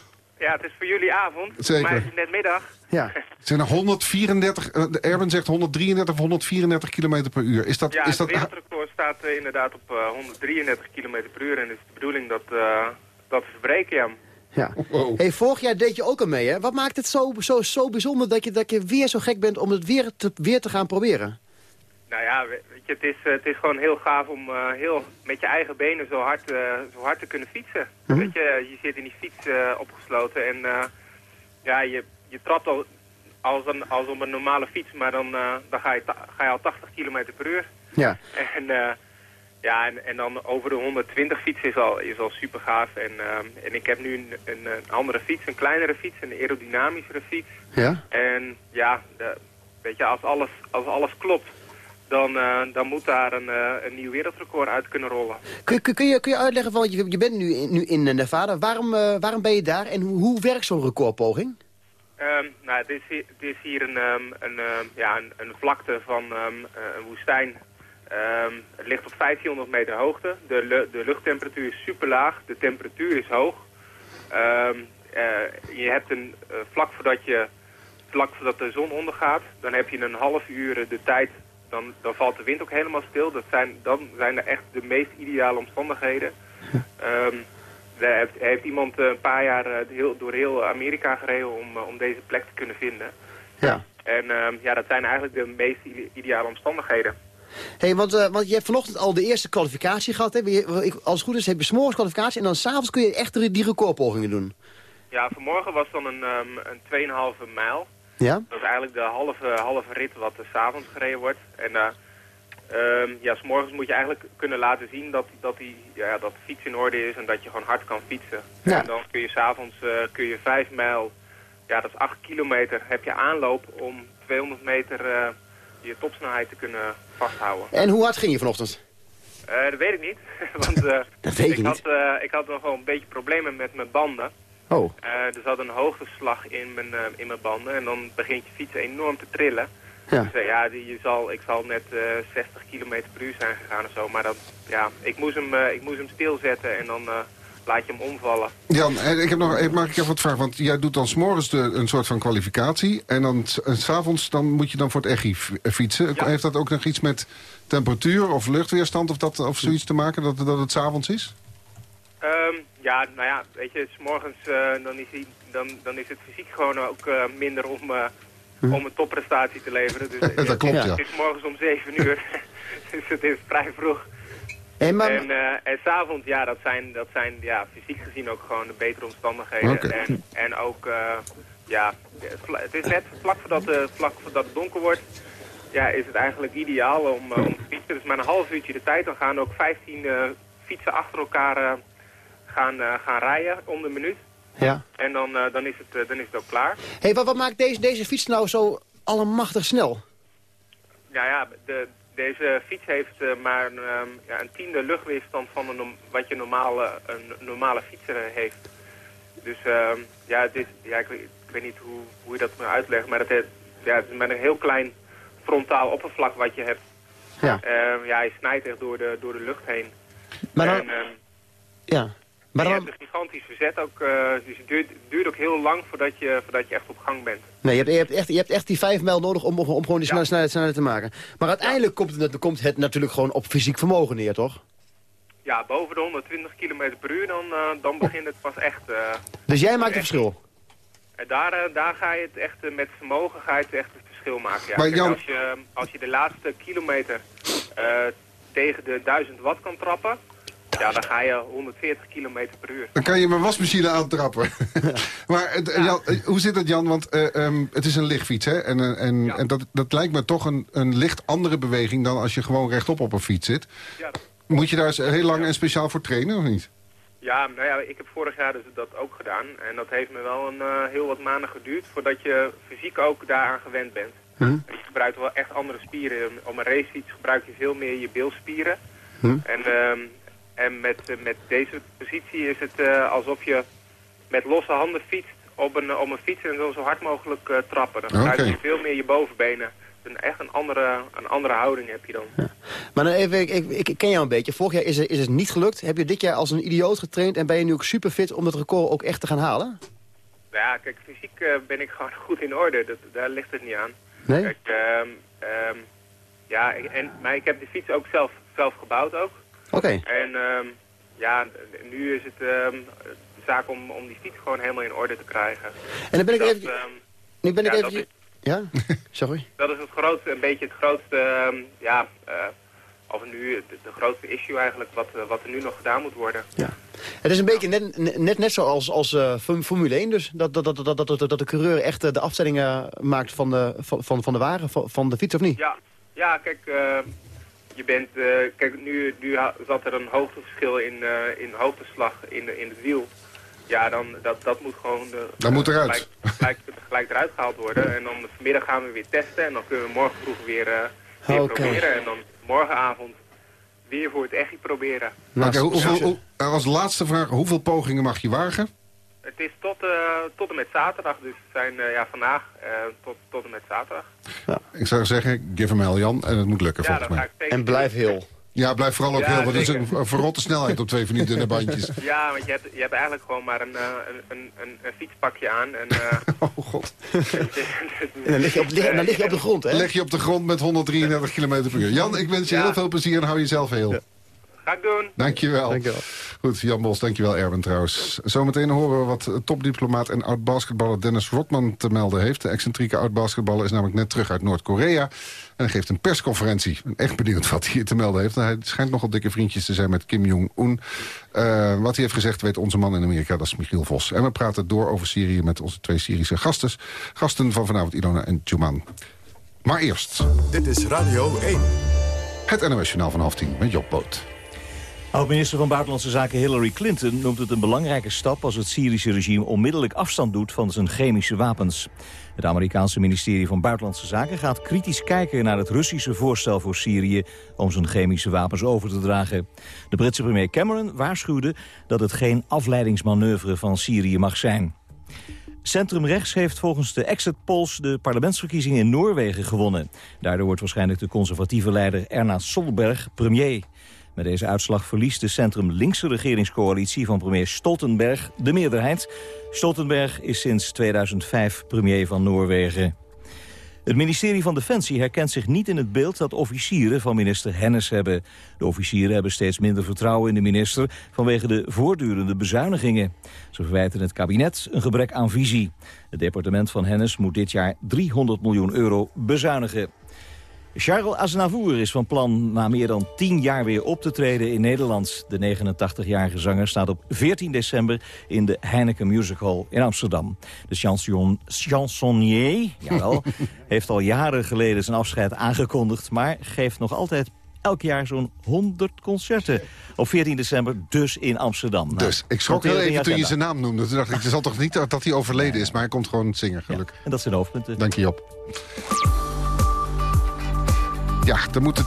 ja, het is voor jullie avond. Zeker. Maar het is net middag. Ja. zijn er 134, eh, de Erwin zegt 133 of 134 km per uur. Is dat, ja, is dat, het wereldrecord staat eh, inderdaad op eh, 133 km per uur. En het is de bedoeling dat, eh, dat te verbreken, ja. Ja. Hey, vorig jaar deed je ook al mee, hè? Wat maakt het zo, zo, zo bijzonder dat je, dat je weer zo gek bent om het weer te, weer te gaan proberen? Nou ja, we- weet je, het is, eh, het is gewoon heel gaaf om eh, heel, met je eigen benen zo hard, eh, zo hard te kunnen fietsen. Mhm. Weet je, je zit in die fiets opgesloten en ja, je, je trapt al als, een, als op een normale fiets, maar dan, dan ga, je ga je al 80 km per uur. Ja. En, ja, en, en dan over de 120 fiets is al, is al super gaaf. En, en ik heb nu een, een, een andere fiets, een kleinere fiets, een aerodynamischere fiets. Ja? En ja, de, weet je, als alles, als alles klopt, dan, eh, dan moet daar een, eh, een nieuw wereldrecord uit kunnen rollen. Kun, kun, kun je, kun je uitleggen, van, want je, je bent nu in, nu in eh, Nevada. Waarom, waarom ben je daar en hoe, hoe werkt zo'n recordpoging? Ehm, nou, het is hier, het is hier een, ehm, een, ehm, ja, een, een vlakte van een woestijn. Het ligt op 1500 meter hoogte. De, de luchttemperatuur is super laag. De temperatuur is hoog. Je hebt een vlak voordat je vlak voordat de zon ondergaat, dan heb je een half uur de tijd. Dan, dan valt de wind ook helemaal stil. Dat zijn, dan zijn er echt de meest ideale omstandigheden. Ehm, daar heeft, heeft iemand eh, een paar jaar eh, heel, door heel Amerika gereden om, eh, om deze plek te kunnen vinden. Ja. En ehm, ja, dat zijn eigenlijk de meest ide- ideale omstandigheden. Hey, want, eh, want je hebt vanochtend al de eerste kwalificatie gehad. Hè? Als het goed is heb je s'morgens kwalificatie en dan s'avonds kun je echt die recordpogingen doen. Ja, vanmorgen was dan een, ehm een 2,5 mijl. Ja? Dat is eigenlijk de halve, halve rit wat er s'avonds gereden wordt. En ehm ja, s'morgens moet je eigenlijk kunnen laten zien dat, dat, die, ja, dat de fiets in orde is en dat je gewoon hard kan fietsen. Ja. En dan kun je s'avonds eh kun je 5 mijl, ja dat is 8 kilometer, heb je aanloop om 200 meter eh, je topsnelheid te kunnen vasthouden. En hoe hard ging je vanochtend? Dat weet ik niet, want Dat weet je ik, niet. Had, eh, ik had nog wel een beetje problemen met mijn banden. Oh. Eh, er zat een hoogteslag in mijn, eh, in mijn banden en dan begint je fiets enorm te trillen. Ja. Dus eh, ja, je zal, ik zal net eh 60 km per uur zijn gegaan of zo. Maar dat, ja, ik moest hem, eh, ik moest hem stilzetten en dan eh, laat je hem omvallen. Jan, eh, ik heb nog, eh, mag ik even wat vragen? Want jij doet dan s'morgens een soort van kwalificatie... en dan s'avonds dan moet je dan voor het echi eh, fietsen. Heeft dat ook nog iets met temperatuur of luchtweerstand of, dat, of zoiets te maken, dat, dat het s'avonds is? Ehm, ja, nou ja, weet je, 's morgens eh, dan, is dan, dan is het fysiek gewoon ook eh, minder om, eh, om een topprestatie te leveren. Dus, Dat klopt, ja. Het is morgens om 7 uur, dus het is vrij vroeg. Hey, maar, En, eh en s'avonds, ja, dat zijn, dat zijn ja, fysiek gezien ook gewoon de betere omstandigheden. En, en ook, ja, het is net vlak voordat, eh, vlak voordat het donker wordt, ja, is het eigenlijk ideaal om, om te fietsen. Dus maar een half uurtje de tijd, dan gaan ook 15 eh, fietsen achter elkaar gaan, eh, gaan rijden om de minuut. ja. En dan, eh, dan, is, het, eh, dan is het ook klaar. Hey, wat, wat maakt deze, deze fiets nou zo allemachtig snel? Ja, ja, de, deze fiets heeft maar een, ehm, ja, een tiende luchtweerstand van een, wat je normale, een normale fietser heeft. Dus ehm, ja, het is, ja ik, weet, ik weet niet hoe, hoe je dat moet uitleggen, maar het, heeft, ja, het is met een heel klein frontaal oppervlak wat je hebt. Ja. Ehm, ja, hij snijdt echt door de, door de lucht heen. Maar dan- en, Ja. Maar je hebt een gigantisch verzet ook, eh, dus het duurt, duurt ook heel lang voordat je, voordat je echt op gang bent. nee, je hebt, je, hebt echt, je hebt echt die vijf mijl nodig om, om, gewoon die snelheid, snelheid, snelheid te maken. Maar uiteindelijk komt, het, komt het natuurlijk gewoon op fysiek vermogen neer, toch? Ja, boven de 120 km per uur, dan, eh, dan begint het pas echt... eh, Dus jij maakt het verschil? En daar, daar ga je het echt, met vermogen ga je het echt het verschil maken. Ja. Maar Jan- als, je, als je de laatste kilometer tegen de 1000 watt kan trappen, ja, dan ga je 140 kilometer per uur. Dan kan je mijn wasmachine aantrappen. maar het, Jan, eh, hoe zit het, Jan? Want eh, ehm, het is een lichtfiets, hè? En, eh, en, en dat, dat lijkt me toch een, een licht andere beweging... dan als je gewoon rechtop op een fiets zit. Ja. Moet je daar eens heel lang en speciaal voor trainen, of niet? Ja, nou ja, ik heb vorig jaar dus dat ook gedaan. En dat heeft me wel een eh, heel wat maanden geduurd voordat je fysiek ook daaraan gewend bent. Hm? Je gebruikt wel echt andere spieren. Op een racefiets gebruik je veel meer je bilspieren. Hm? En, ehm, en met, eh, met deze positie is het eh, alsof je met losse handen fietst op een, op een fiets en dan zo hard mogelijk eh, trappen. Dan gebruik je veel meer je bovenbenen. Een, echt een andere, een andere houding heb je dan. Maar dan even, ik, ik, ik ken jou een beetje. Vorig jaar is, het- is het niet gelukt. Heb je dit jaar als een idioot getraind en ben je nu ook super fit om het record ook echt te gaan halen? Ja, kijk, fysiek eh, ben ik gewoon goed in orde. Dat, daar ligt het niet aan. Nee? Kijk, ehm, ehm, ja, ik- en, maar ik heb de fiets ook zelf, zelf gebouwd ook. Oké. En ehm, ja, nu is het ehm, de zaak om, om die fiets gewoon helemaal in orde te krijgen. En dan ben ik Dat, even... ehm, Nu ben ik ja, even... dat is- Ja? Sorry. dat is het grootste, een beetje het grootste, ehm, ja, eh, of nu de, de grootste issue eigenlijk, wat, eh, wat er nu nog gedaan moet worden. Het is een beetje net, net, net zoals als, eh, Form- Formule 1 dus. Dat, dat, dat, dat, dat, dat, de coureur echt de afstellingen maakt van de, van, van, van de wagen, van, van de fiets of niet? Ja, ja kijk, eh, je bent, eh, kijk nu, nu zat er een hoogteverschil in, eh, in hoogteslag in, de- in het wiel. Ja, dan, dat, dat moet gewoon eh, Dat moet eruit. Gelijk, gelijk, gelijk eruit gehaald worden. En dan vanmiddag gaan we weer testen en dan kunnen we morgen vroeg weer, eh, proberen. En dan morgenavond weer voor het echi proberen. Hoeveel- eh, als laatste vraag, hoeveel pogingen mag je wagen? Het is tot, eh, tot en met zaterdag, dus het zijn eh, ja, vandaag eh, tot, tot en met zaterdag. Ik zou zeggen, give hem hell, Jan. En het moet lukken, Ja, volgens mij. zeker En blijf heel. Ja, blijf vooral ook Ja, heel, want het is een verrotte snelheid op twee van die dunne bandjes. Ja, want je hebt, je hebt eigenlijk gewoon maar een, eh, een, een, een, fietspakje aan. En, eh, oh god. En dan lig je op, lig- dan lig je op de grond, hè? Leg je op de grond met 133 km per uur. Jan, ik wens je heel veel plezier en hou jezelf heel. Ga ik doen. Dankjewel. Dankjewel. Goed, Jan Bos, dankjewel Erwin trouwens. Zometeen horen we wat topdiplomaat en oud-basketballer Dennis Rodman te melden heeft. De excentrieke oud-basketballer is namelijk net terug uit Noord-Korea. En hij geeft een persconferentie. Ik ben echt benieuwd wat hij hier te melden heeft. Hij schijnt nogal dikke vriendjes te zijn met Kim Jong-un. Eh, wat hij heeft gezegd weet onze man in Amerika, dat is Michiel Vos. En we praten door over Syrië met onze twee Syrische gasten. Gasten van vanavond Ilona en Juman. Maar eerst... Dit is Radio 1. Het NOS Journaal van half tien met Job Boot. Oud-minister van Buitenlandse Zaken Hillary Clinton noemt het een belangrijke stap... als het Syrische regime onmiddellijk afstand doet van zijn chemische wapens. Het Amerikaanse ministerie van Buitenlandse Zaken gaat kritisch kijken... naar het Russische voorstel voor Syrië om zijn chemische wapens over te dragen. De Britse premier Cameron waarschuwde dat het geen afleidingsmanoeuvre van Syrië mag zijn. Centrum rechts heeft volgens de exit polls de parlementsverkiezingen in Noorwegen gewonnen. Daardoor wordt waarschijnlijk de conservatieve leider Erna Solberg premier. Met deze uitslag verliest de centrum-linkse regeringscoalitie van premier Stoltenberg de meerderheid. Stoltenberg is sinds 2005 premier van Noorwegen. Het ministerie van Defensie herkent zich niet in het beeld dat officieren van minister Hennis hebben. De officieren hebben steeds minder vertrouwen in de minister vanwege de voortdurende bezuinigingen. Ze verwijten het kabinet een gebrek aan visie. Het departement van Hennis moet dit jaar 300 miljoen euro bezuinigen. Charles Aznavour is van plan na meer dan 10 jaar weer op te treden in Nederland. De 89-jarige zanger staat op 14 december in de Heineken Music Hall in Amsterdam. De chanson, chansonnier jawel, heeft al jaren geleden zijn afscheid aangekondigd... maar geeft nog altijd elk jaar zo'n 100 concerten. Op 14 december dus in Amsterdam. Nou, Dus ik schrok heel even toen je zijn naam noemde. Toen dacht ik, het zal toch niet dat dat hij overleden is, maar hij komt gewoon zingen, gelukkig. En dat zijn de hoofdpunten. Dank je, Job. Ja, er moeten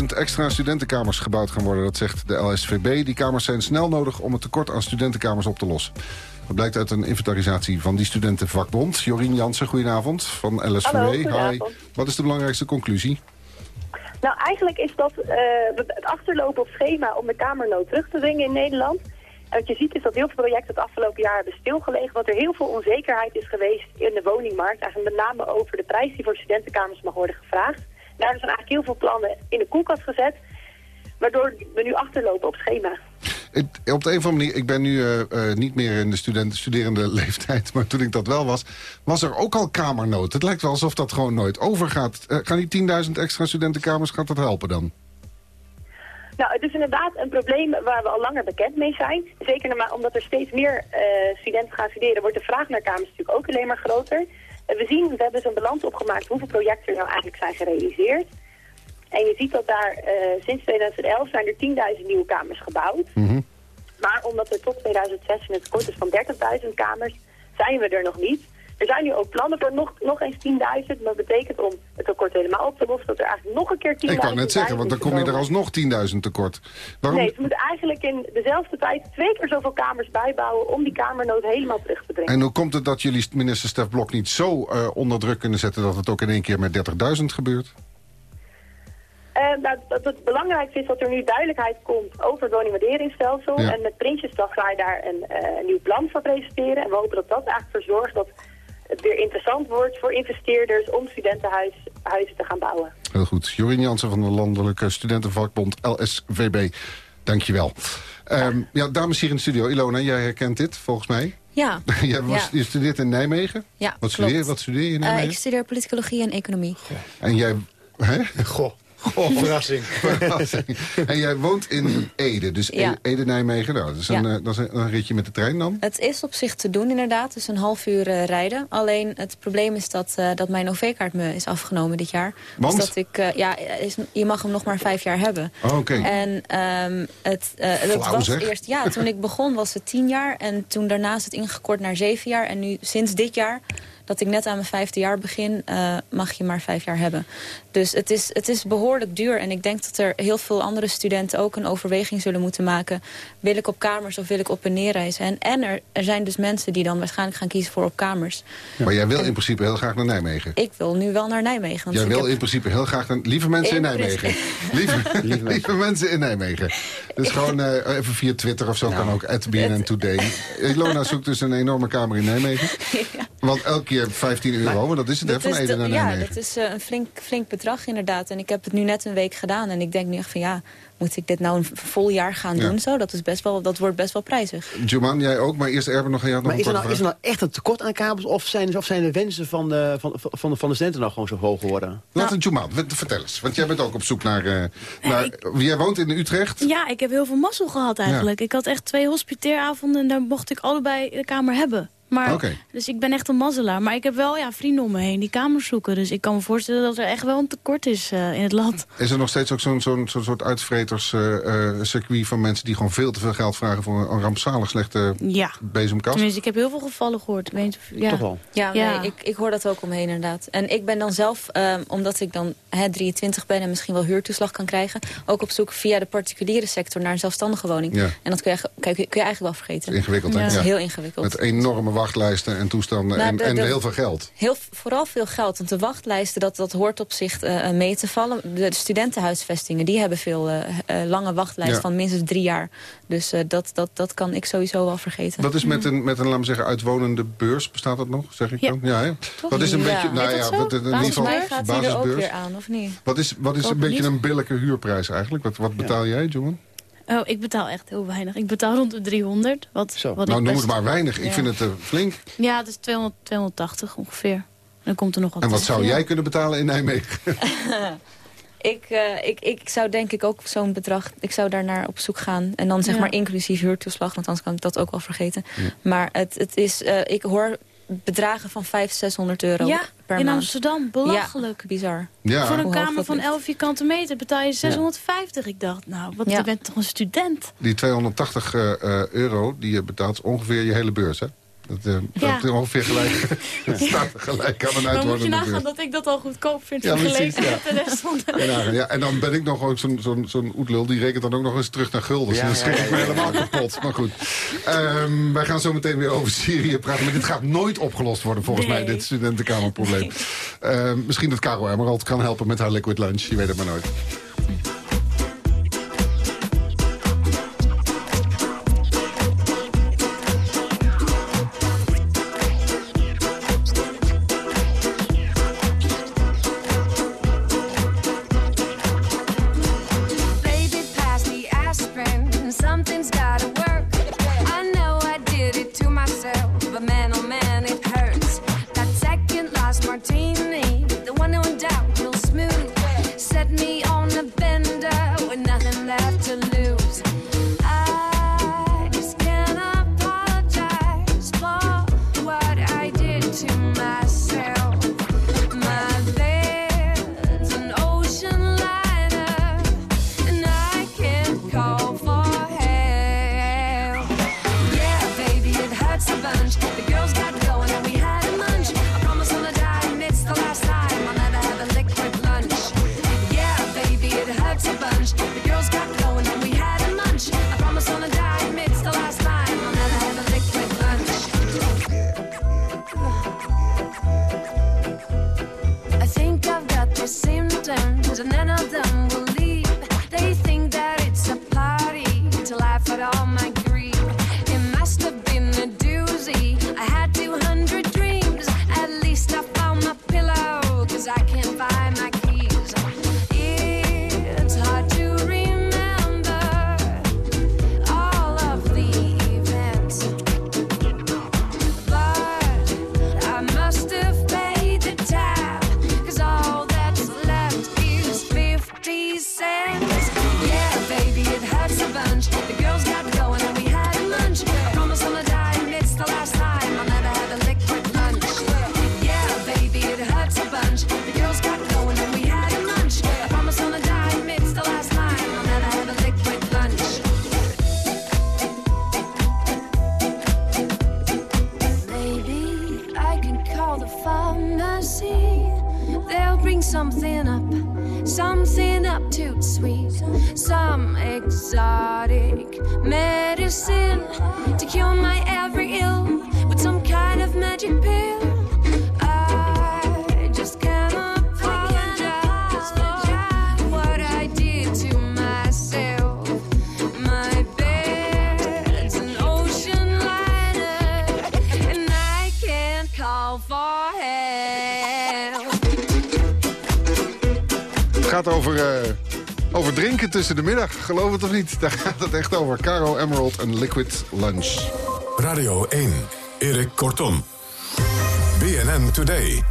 10.000 extra studentenkamers gebouwd gaan worden, dat zegt de LSVB. Die kamers zijn snel nodig om het tekort aan studentenkamers op te lossen. Dat blijkt uit een inventarisatie van die studentenvakbond. Jorien Jansen, goedenavond, van LSVB. Hallo, Hi. Wat is de belangrijkste conclusie? Nou, eigenlijk is dat eh, het achterlopen op schema om de kamernood terug te dringen in Nederland. En wat je ziet is dat heel veel projecten het afgelopen jaar hebben stilgelegen. Want er heel veel onzekerheid is geweest in de woningmarkt. Eigenlijk met name over de prijs die voor studentenkamers mag worden gevraagd. Daar zijn eigenlijk heel veel plannen in de koelkast gezet. Waardoor we nu achterlopen op schema. Het- op de een of andere manier, ik ben nu eh, eh, niet meer in de student, studerende leeftijd... maar toen ik dat wel was, was er ook al kamernood. Het lijkt wel alsof dat gewoon nooit overgaat. Eh, gaan die 10.000 extra studentenkamers, gaat dat helpen dan? Nou, het is inderdaad een probleem waar we al langer bekend mee zijn. Zeker omdat er steeds meer studenten gaan studeren, wordt de vraag naar kamers natuurlijk ook alleen maar groter. En we zien, we hebben zo'n balans opgemaakt hoeveel projecten er nou eigenlijk zijn gerealiseerd. En je ziet dat daar eh, sinds 2011 zijn er 10.000 nieuwe kamers gebouwd. Maar omdat er tot 2006 een tekort is van 30.000 kamers, zijn we er nog niet. Er zijn nu ook plannen voor nog, nog eens 10.000. Maar dat betekent om het tekort helemaal op te lossen... dat er eigenlijk nog een keer 10.000 Ik wou net zeggen, want dan kom je er alsnog 10.000 tekort. Waarom? Nee, ze moeten eigenlijk in dezelfde tijd twee keer zoveel kamers bijbouwen... om die kamernood helemaal terug te brengen. En hoe komt het dat jullie minister Stef Blok niet zo eh, onder druk kunnen zetten... dat het ook in één keer met 30.000 gebeurt? Eh, nou, dat het belangrijkste is dat er nu duidelijkheid komt over het woningwaarderingsstelsel. Ja. En met Prinsjesdag ga je daar een eh, nieuw plan voor presenteren. En we hopen dat dat eigenlijk voor zorgt dat het weer interessant wordt voor investeerders om studentenhuizen te gaan bouwen. Heel goed. Jorien Jansen van de Landelijke Studentenvakbond LSVB. Dankjewel. Ehm ja, dames hier in de studio. Ilona, jij herkent dit volgens mij. Ja. jij was, Ja. Je studeert in Nijmegen. Ja, wat studeer, wat studeer je in Eh, Nijmegen? ik studeer politicologie en economie. En jij... Hè? Goh. Goh, verrassing. Verrassing. en jij woont in Ede, dus Ja. Ede Nijmegen. Nou, dat is, een, Ja. eh, dat is een, ritje met de trein dan. Het is op zich te doen inderdaad, dus een half uur eh, rijden. Alleen het probleem is dat, eh, dat mijn OV-kaart me is afgenomen dit jaar. Want? Dus dat ik, eh, ja, is, je mag hem nog maar vijf jaar hebben. Oh, oké. En ehm, het, eh, dat was zeg. eerst, ja, toen ik begon was het tien jaar. En toen daarna is het ingekort naar zeven jaar. En nu sinds dit jaar, dat ik net aan mijn vijfde jaar begin, eh, mag je maar vijf jaar hebben. Dus het is, het is behoorlijk duur. En ik denk dat er heel veel andere studenten ook een overweging zullen moeten maken. Wil ik op kamers of wil ik op en neerreizen? En, en er, er zijn dus mensen die dan waarschijnlijk gaan kiezen voor op kamers. Maar jij wil in principe heel graag naar Nijmegen. Ik wil nu wel naar Nijmegen. want Jij ik wil heb- in principe heel graag... Naar, lieve mensen in, In Nijmegen. Lieve, lieve mensen in Nijmegen. Dus gewoon eh, even via Twitter of zo kan ook. At BNN Today. Ilona zoekt dus een enorme kamer in Nijmegen. Want elke keer 15 euro, maar dat is het hè, Dat van Ede naar ja, dat is eh, een flink, flink bedrag inderdaad. En ik heb het nu net een week gedaan. En ik denk nu echt van ja, moet ik dit nou een vol jaar gaan Ja. doen? Zo, dat, is best wel, dat wordt best wel prijzig. Juman, jij ook, maar eerst Erben nog aan jou nog Maar een is er, nou, is er nou echt een tekort aan kamers of zijn, of zijn de wensen van de, van, van, van de studenten nou gewoon zo hoog geworden? Laat het Juman, vertel eens. Want jij bent ook op zoek naar... eh, naar jij woont in Utrecht. Ja, ik heb heel veel mazzel gehad eigenlijk. Ik had echt twee hospiteeravonden en daar mocht ik allebei de kamer hebben. Maar. Dus ik ben echt een mazzelaar. Maar ik heb wel ja, vrienden om me heen die kamers zoeken. Dus ik kan me voorstellen dat er echt wel een tekort is eh, in het land. Is er nog steeds ook zo'n zo'n zo'n soort uitvreters-circuit van mensen... die gewoon veel te veel geld vragen voor een rampzalig slechte Ja. bezemkast? Tenminste, ik heb heel veel gevallen gehoord. Ik Weet, ja. Toch wel? Ja, nee, Ik, ik hoor dat ook omheen inderdaad. En ik ben dan zelf, ehm, omdat ik dan hè, 23 ben en misschien wel huurtoeslag kan krijgen... ook op zoek via de particuliere sector naar een zelfstandige woning. Ja. En dat kun je, kun, je, kun je eigenlijk wel vergeten. Ingewikkeld, hè? Dat is Ja. heel ingewikkeld. Met enorme wachtlijsten en toestanden Nou, en, de- en de- heel veel geld. Heel, vooral veel geld, want de wachtlijsten, dat, dat hoort op zich eh, mee te vallen. De, de studentenhuisvestingen, die hebben veel eh, eh, lange wachtlijsten Ja. van minstens drie jaar. Dus eh, dat, dat, dat kan ik sowieso wel vergeten. Wat is met een, met een, laten we zeggen, uitwonende beurs? Bestaat dat nog, zeg ik Ja. dan? Ja, hè? Wat is een beetje, nou ja, wat, in ieder geval mij gaat die er ook basisbeurs. weer aan, of niet? Wat is, wat is een beetje niet. een billijke huurprijs eigenlijk? Wat, wat betaal jij, Johan? Oh, ik betaal echt heel weinig. Ik betaal rond de 300. Wat, wat nou, noem best- het maar weinig. Ik vind het eh, flink. Ja, het is 200, 280 ongeveer. En dan komt er nog wat En wat zou jij kunnen betalen in Nijmegen? Ik, eh, ik, ik zou denk ik ook zo'n bedrag, ik zou daar naar op zoek gaan. En dan zeg Ja. maar inclusief huurtoeslag, want anders kan ik dat ook wel vergeten. Maar het, het is, eh, ik hoor bedragen van 500, 600 euro Ja, per in maand. Amsterdam. Belachelijk. Ja, bizar. Ja. Voor een kamer van ligt. 11 vierkante meter betaal je 650. Ik dacht, nou, wat, Ja. je bent toch een student? Die 280 eh, eh, euro die je betaalt, is ongeveer je hele beurs, hè? Dat, eh, Ja. dat is ongeveer gelijk. Het staat gelijk aan een Maar moet je nagaan dat ik dat al goedkoop vind Ja, vergeleken precies, ja. met de rest van de... Ja, ja, en dan ben ik nog ook zo'n zo'n zo'n oetlul, die rekent dan ook nog eens terug naar guldens. Ja, en dan ja, schrik ik ja, me ja. helemaal kapot. Maar goed, Ehm, wij gaan zo meteen weer over Syrië praten. Maar dit gaat nooit opgelost worden, volgens Nee. mij, dit studentenkamerprobleem. Ehm, misschien dat Caro Emerald kan helpen met haar liquid lunch. Je weet het maar nooit. Gaat over, eh, over drinken tussen de middag, geloof het of niet. Daar gaat het echt over. Caro Emerald en Liquid Lunch. Radio 1, Erik Kortom. BNN Today.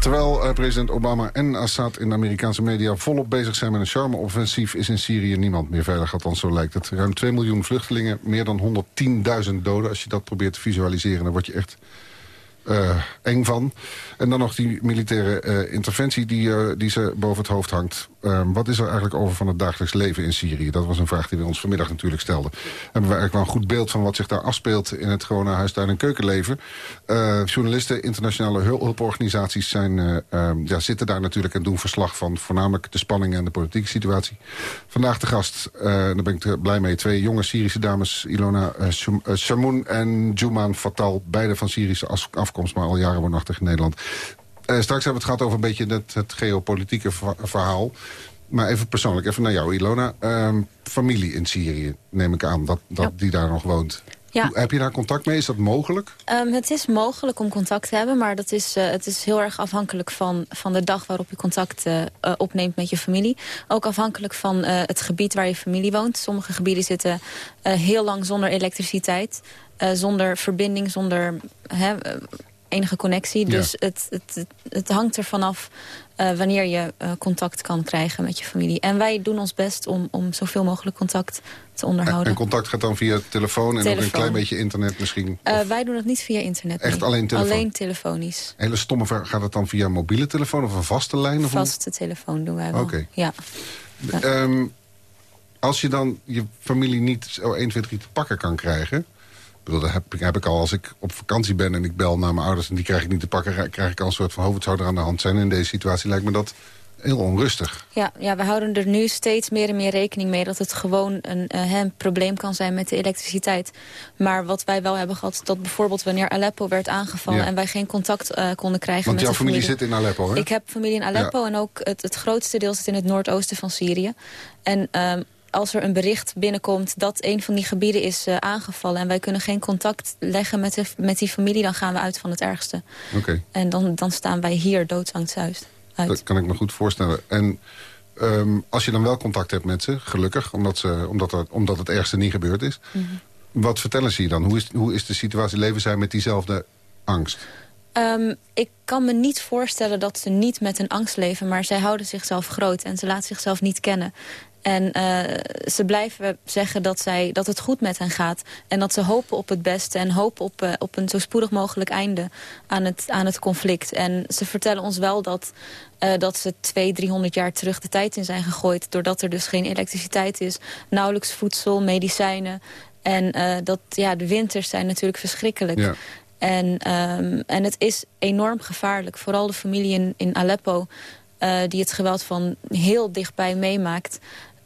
Terwijl eh, president Obama en Assad in de Amerikaanse media volop bezig zijn met een charme-offensief... is in Syrië niemand meer veilig, althans zo lijkt het. Ruim 2 miljoen vluchtelingen, meer dan 110.000 doden. Als je dat probeert te visualiseren, dan word je echt eh, eng van. En dan nog die militaire eh, interventie die, eh, die ze boven het hoofd hangt. Ehm, wat is er eigenlijk over van het dagelijks leven in Syrië? Dat was een vraag die we ons vanmiddag natuurlijk stelden. Hebben we eigenlijk wel een goed beeld van wat zich daar afspeelt... in het gewone huistuin- en keukenleven. Eh, journalisten, internationale hul- hulporganisaties zijn, eh, ehm, ja, zitten daar natuurlijk... en doen verslag van voornamelijk de spanningen en de politieke situatie. Vandaag de gast, eh, daar ben ik blij mee... twee jonge Syrische dames, Ilona Shamoun en Juman Fatal... beide van Syrische afkomst, maar al jaren woonachtig in Nederland. Eh, straks hebben we het gehad over een beetje het, het geopolitieke verhaal. Maar even persoonlijk, even naar jou, Ilona. Ehm, familie in Syrië, neem ik aan, dat, dat die daar nog woont. Ja. Heb je daar contact mee? Is dat mogelijk? Ehm, het is mogelijk om contact te hebben, maar dat is, eh, het is heel erg afhankelijk van, van de dag waarop je contact eh, opneemt met je familie. Ook afhankelijk van het gebied waar je familie woont. Sommige gebieden zitten heel lang zonder elektriciteit, zonder verbinding, zonder hè, enige connectie. Ja. Dus het, het, het, het hangt ervan af eh, wanneer je eh, contact kan krijgen met je familie. En wij doen ons best om, om zoveel mogelijk contact te onderhouden. En contact gaat dan via telefoon en ook een klein beetje internet misschien? Eh, wij doen het niet via internet. Echt nee. alleen telefoon? Alleen telefonisch. Hele stomme vraag, gaat het dan via mobiele telefoon of een vaste lijn? Of? Vaste telefoon doen wij wel. Oké. Ja. Ehm, als je dan je familie niet zo 1, 2, 3 te pakken kan krijgen... Ik bedoel, dat heb, ik- heb ik al als ik op vakantie ben en ik bel naar mijn ouders... en die krijg ik niet te pakken, krijg ik al een soort van hoofd aan de hand zijn. In deze situatie lijkt me dat heel onrustig. Ja, ja, we houden er nu steeds meer en meer rekening mee... dat het gewoon een, eh, een probleem kan zijn met de elektriciteit. Maar wat wij wel hebben gehad... dat bijvoorbeeld wanneer Aleppo werd aangevallen... Ja. en wij geen contact eh, konden krijgen Want met jouw familie familie. zit in Aleppo, hè? Ik heb familie in Aleppo en ook het, het grootste deel zit in het noordoosten van Syrië. En ehm, als er een bericht binnenkomt dat een van die gebieden is eh, aangevallen... en wij kunnen geen contact leggen met, de, met die familie... dan gaan we uit van het ergste. Oké, En dan, dan staan wij hier doodsangstuit uit. dat kan ik me goed voorstellen. En ehm, als je dan wel contact hebt met ze, gelukkig... omdat, ze, omdat, er, omdat het ergste niet gebeurd is... Mhm. wat vertellen ze je dan? Hoe is, hoe is de situatie? Leven zij met diezelfde angst? Ehm, ik kan me niet voorstellen dat ze niet met een angst leven... maar zij houden zichzelf groot en ze laten zichzelf niet kennen. En eh, ze blijven zeggen dat, zij, dat het goed met hen gaat... en dat ze hopen op het beste en hopen op, eh, op een zo spoedig mogelijk einde aan het, aan het conflict. En ze vertellen ons wel dat, eh, dat ze 200, 300 jaar terug de tijd in zijn gegooid... doordat er dus geen elektriciteit is, nauwelijks voedsel, medicijnen... En dat, ja, de winters zijn natuurlijk verschrikkelijk. Ja. En, ehm, en het is enorm gevaarlijk. Vooral de familie in, in Aleppo, die het geweld van heel dichtbij meemaakt...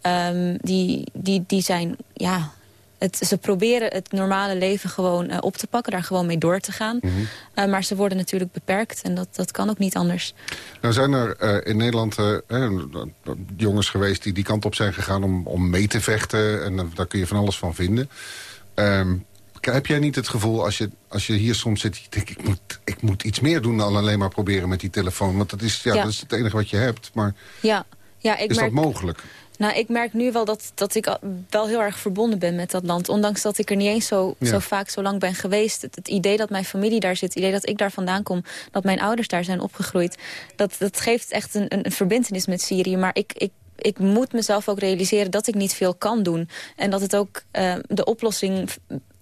ehm, die, die, die zijn, ja, het, ze proberen het normale leven gewoon eh, op te pakken. Daar gewoon mee door te gaan. Mhm. Eh, maar ze worden natuurlijk beperkt. En dat, dat kan ook niet anders. Nou zijn er eh, in Nederland jongens geweest die die kant op zijn gegaan om, om mee te vechten. En daar kun je van alles van vinden. Ehm, heb jij niet het gevoel, als je, als je hier soms zit... je denkt, ik moet, ik moet iets meer doen dan alleen maar proberen met die telefoon. Want dat is, ja, Ja. Dat is het enige wat je hebt. Maar Ja, ja ik is merk... dat mogelijk? Nou, ik merk nu wel dat, dat ik wel heel erg verbonden ben met dat land. Ondanks dat ik er niet eens zo, Ja. zo vaak zo lang ben geweest. Het, het idee dat mijn familie daar zit, het idee dat ik daar vandaan kom... dat mijn ouders daar zijn opgegroeid... dat, dat geeft echt een, een, een verbintenis met Syrië. Maar ik, ik, ik moet mezelf ook realiseren dat ik niet veel kan doen. En dat het ook eh, de oplossing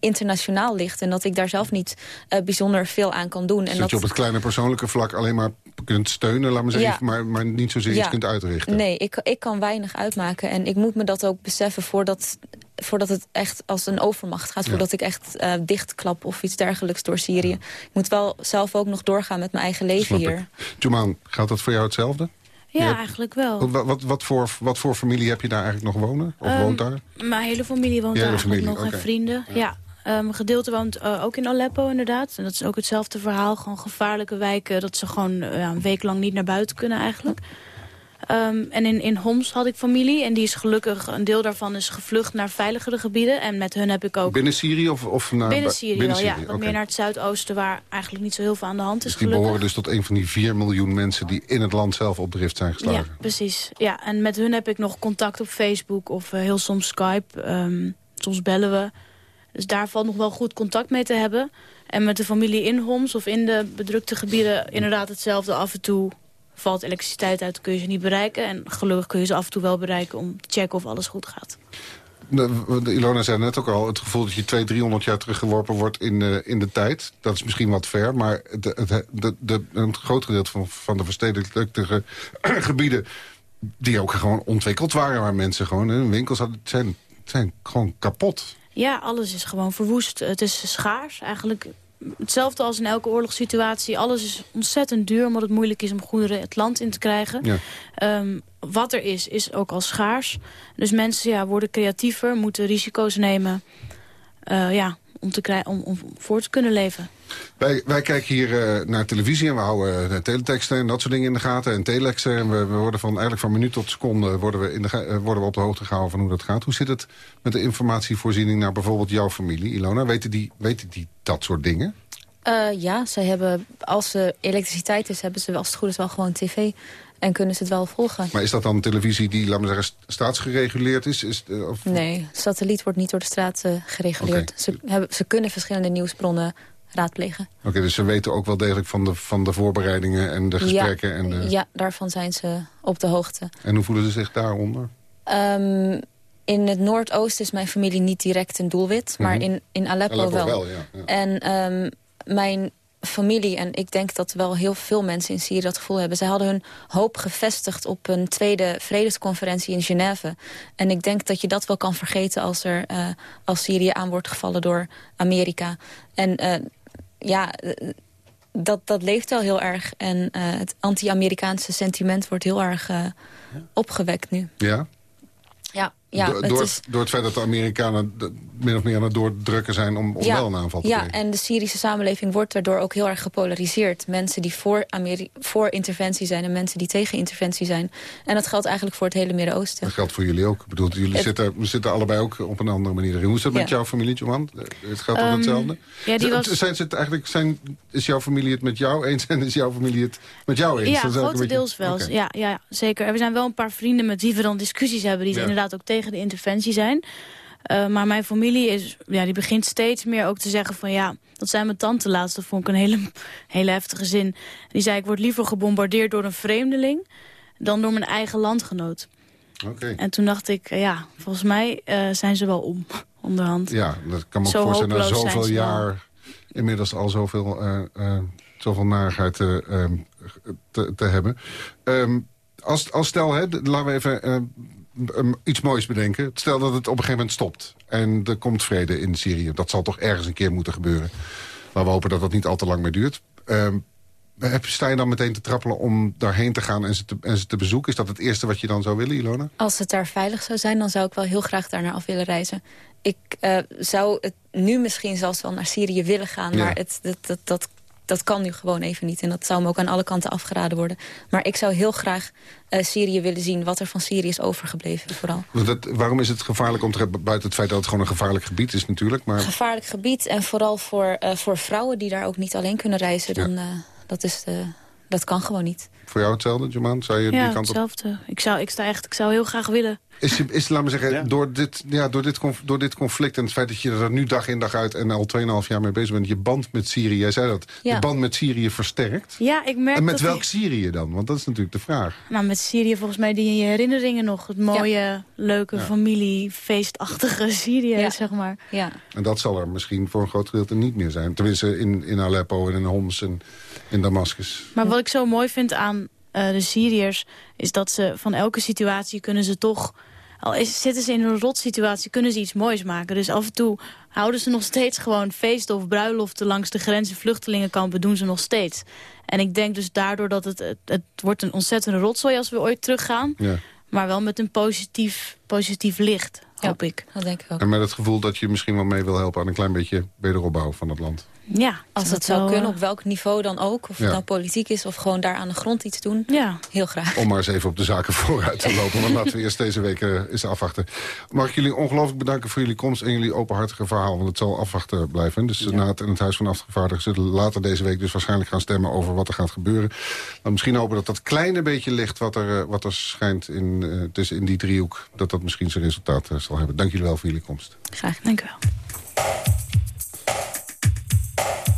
internationaal ligt. En dat ik daar zelf niet eh, bijzonder veel aan kan doen. Dus en dat je op het kleine persoonlijke vlak alleen maar kunt steunen, laat maar zeggen, Ja. maar, maar niet zozeer iets kunt uitrichten. Nee, ik, ik kan weinig uitmaken. En ik moet me dat ook beseffen voordat, voordat het echt als een overmacht gaat. Ja. Voordat ik echt eh, dichtklap of iets dergelijks door Syrië. Ik moet wel zelf ook nog doorgaan met mijn eigen leven Snap hier. Jumaan, gaat dat voor jou hetzelfde? Ja, hebt- eigenlijk wel. Wat, wat, wat, voor, wat voor familie heb je daar eigenlijk nog wonen? Of Ehm, woont daar? Mijn hele familie woont daar familie, nog en vrienden. Ja. Een gedeelte woont eh, ook in Aleppo inderdaad. En dat is ook hetzelfde verhaal. Gewoon gevaarlijke wijken. Dat ze gewoon eh, een week lang niet naar buiten kunnen eigenlijk. Ehm, en in, in Homs had ik familie. En die is gelukkig, een deel daarvan is gevlucht naar veiligere gebieden. En met hun heb ik ook... Binnen Syrië of, of naar binnen Syrië binnen wel, ja. Wat meer naar het zuidoosten waar eigenlijk niet zo heel veel aan de hand is Dus die gelukkig. behoren dus tot een van die 4 miljoen mensen... die in het land zelf op drift zijn geslagen. Ja, precies. Ja, en met hun heb ik nog contact op Facebook of eh, heel soms Skype. Ehm, soms bellen we. Dus daar valt nog wel goed contact mee te hebben. En met de familie in Homs of in de bedrukte gebieden inderdaad hetzelfde. Af en toe valt elektriciteit uit, kun je ze niet bereiken. En gelukkig kun je ze af en toe wel bereiken om te checken of alles goed gaat. De- Ilona zei net ook al, het gevoel dat je 200, 300 jaar teruggeworpen wordt in, de in de tijd. Dat is misschien wat ver, maar de, een groot gedeelte van, van de verstedelijkte gebieden... die ook gewoon ontwikkeld waren, waar mensen gewoon hun winkels hadden, zijn, zijn gewoon kapot. Ja, alles is gewoon verwoest. Het is schaars. Eigenlijk hetzelfde als in elke oorlogssituatie. Alles is ontzettend duur, omdat het moeilijk is om goederen het land in te krijgen. Ja. Ehm, wat er is, is ook al schaars. Dus mensen ja, worden creatiever, moeten risico's nemen... eh, ja, om, te krij- om, om voor te kunnen leven. Wij, wij kijken hier eh, naar televisie en we houden uh, teleteksten en dat soort dingen in de gaten. En telexen. En we, we worden van, eigenlijk van minuut tot seconde worden we, in de, eh, worden we op de hoogte gehouden van hoe dat gaat. Hoe zit het met de informatievoorziening naar bijvoorbeeld jouw familie, Ilona? Weten die, weten die dat soort dingen? Eh, ja, ze hebben, als er elektriciteit is, hebben ze als het goed is wel gewoon tv. En kunnen ze het wel volgen. Maar is dat dan televisie die, laten we zeggen, st- staatsgereguleerd is? is eh, of, Nee, satelliet wordt niet door de straat eh, gereguleerd. Ze, hebben, ze kunnen verschillende nieuwsbronnen raadplegen. Oké, dus ze weten ook wel degelijk van de, van de voorbereidingen en de gesprekken. Ja, En, de, ja, daarvan zijn ze op de hoogte. en hoe voelen ze zich daaronder? Ehm, in het Noordoosten is mijn familie niet direct een doelwit. Maar Mhm. in, in Aleppo, Aleppo wel. wel, ja, ja. En ehm, mijn familie, en ik denk dat wel heel veel mensen in Syrië dat gevoel hebben... zij hadden hun hoop gevestigd op een tweede vredesconferentie in Genève. En ik denk dat je dat wel kan vergeten als, er, eh, als Syrië aan wordt gevallen door Amerika. En eh, ja, dat, dat leeft wel heel erg. En eh, het anti-Amerikaanse sentiment wordt heel erg opgewekt nu. Ja? Ja, ja, door, het door, is... door het feit dat de Amerikanen de- min of meer aan het doordrukken zijn om, om wel een aanval te ja, plegen. en de Syrische samenleving wordt daardoor ook heel erg gepolariseerd. Mensen die voor, Ameri voor interventie zijn en mensen die tegen interventie zijn. En dat geldt eigenlijk voor het hele Midden-Oosten. Dat geldt voor jullie ook. Ik bedoel, jullie Het- zitten, we zitten allebei ook op een andere manier erin. Hoe is dat met Ja. jouw familie, Johan? Het gaat om Ehm, hetzelfde? ja, die was- zijn ze het eigenlijk, zijn, is jouw familie het met jou eens en is jouw familie het met jou eens? Ja, grotendeels beetje- wel. Ja, ja, zeker. Er zijn wel een paar vrienden met wie we dan discussies hebben... die Ja. inderdaad ook tegen de interventie zijn. Uh, maar mijn familie is, ja, die begint steeds meer ook te zeggen van... ja, dat zijn mijn tante laatst. Dat vond ik een hele, hele heftige zin. Die zei, ik word liever gebombardeerd door een vreemdeling... dan door mijn eigen landgenoot. Oké. En toen dacht ik, ja, volgens mij uh, zijn ze wel om, onderhand. Ja, dat kan me ook voorstellen. Na zoveel jaar inmiddels al zoveel, uh, zoveel narigheid uh, um, te, te hebben. Um, als, als stel, hè, laten we even um, iets moois bedenken. Stel dat het op een gegeven moment stopt. En er komt vrede in Syrië. Dat zal toch ergens een keer moeten gebeuren. Maar we hopen dat dat niet al te lang meer duurt. Um, sta je dan meteen te trappelen om daarheen te gaan en ze te, en ze te bezoeken? Is dat het eerste wat je dan zou willen, Ilona? Als het daar veilig zou zijn, dan zou ik wel heel graag daar naar af willen reizen. ik eh, zou het nu misschien zelfs wel naar Syrië willen gaan. Ja. Maar het, dat, dat, dat, dat kan nu gewoon even niet. En dat zou me ook aan alle kanten afgeraden worden. Maar ik zou heel graag eh, Syrië willen zien. Wat er van Syrië is overgebleven vooral. Dat, waarom is het gevaarlijk om te gaan, buiten het feit dat het gewoon een gevaarlijk gebied is natuurlijk. Maar Gevaarlijk gebied. En vooral voor, eh, voor vrouwen die daar ook niet alleen kunnen reizen. Dan, eh, dat, is de, dat kan gewoon niet. Voor jou hetzelfde, Jamaan? Zou je Ja, die kant op... hetzelfde. Ik zou, ik, sta echt, ik zou heel graag willen. Is, je- is laat me zeggen, door, dit, ja, door, dit door dit conflict en het feit dat je er nu dag in dag uit... en al 2,5 jaar mee bezig bent, je band met Syrië, jij zei dat, Ja. je band met Syrië versterkt. Ja, ik merk En met welk ik- Syrië dan? Want dat is natuurlijk de vraag. Nou, met Syrië volgens mij die in je herinneringen nog. Het mooie, leuke Ja. familie, feestachtige Syrië, zeg maar. Ja. En dat zal er misschien voor een groot gedeelte niet meer zijn. Tenminste in, in Aleppo en in Homs en in Damascus. Maar wat ik zo mooi vind aan eh, de Syriërs... is dat ze van elke situatie kunnen ze toch... al is, zitten ze in een rotsituatie, kunnen ze iets moois maken. Dus af en toe houden ze nog steeds gewoon feesten of bruiloften... langs de grenzen, vluchtelingenkampen doen ze nog steeds. En ik denk dus daardoor dat het, het, het wordt een ontzettende rotzooi... als we ooit teruggaan, Ja. maar wel met een positief, positief licht, hoop ik. Dat denk ik ook. En met het gevoel dat je misschien wel mee wil helpen... aan een klein beetje wederopbouw van het land. Ja, Als dat het zou wel, kunnen, eh, op welk niveau dan ook. Of Ja. het nou politiek is of gewoon daar aan de grond iets doen. Ja. Heel graag. Om maar eens even op de zaken vooruit te lopen. Want laten we eerst deze week eh, eens afwachten. Mag ik jullie ongelooflijk bedanken voor jullie komst... en jullie openhartige verhaal. Want het zal afwachten blijven. Dus na het in het Huis van Afgevaardigden... zullen later deze week dus waarschijnlijk gaan stemmen... over wat er gaat gebeuren. Dan misschien hopen dat dat kleine beetje licht... wat er, eh, wat er schijnt in, eh, tussen in die driehoek... dat dat misschien zijn resultaat eh, zal hebben. Dank jullie wel voor jullie komst. Graag, dank u wel. Yeah.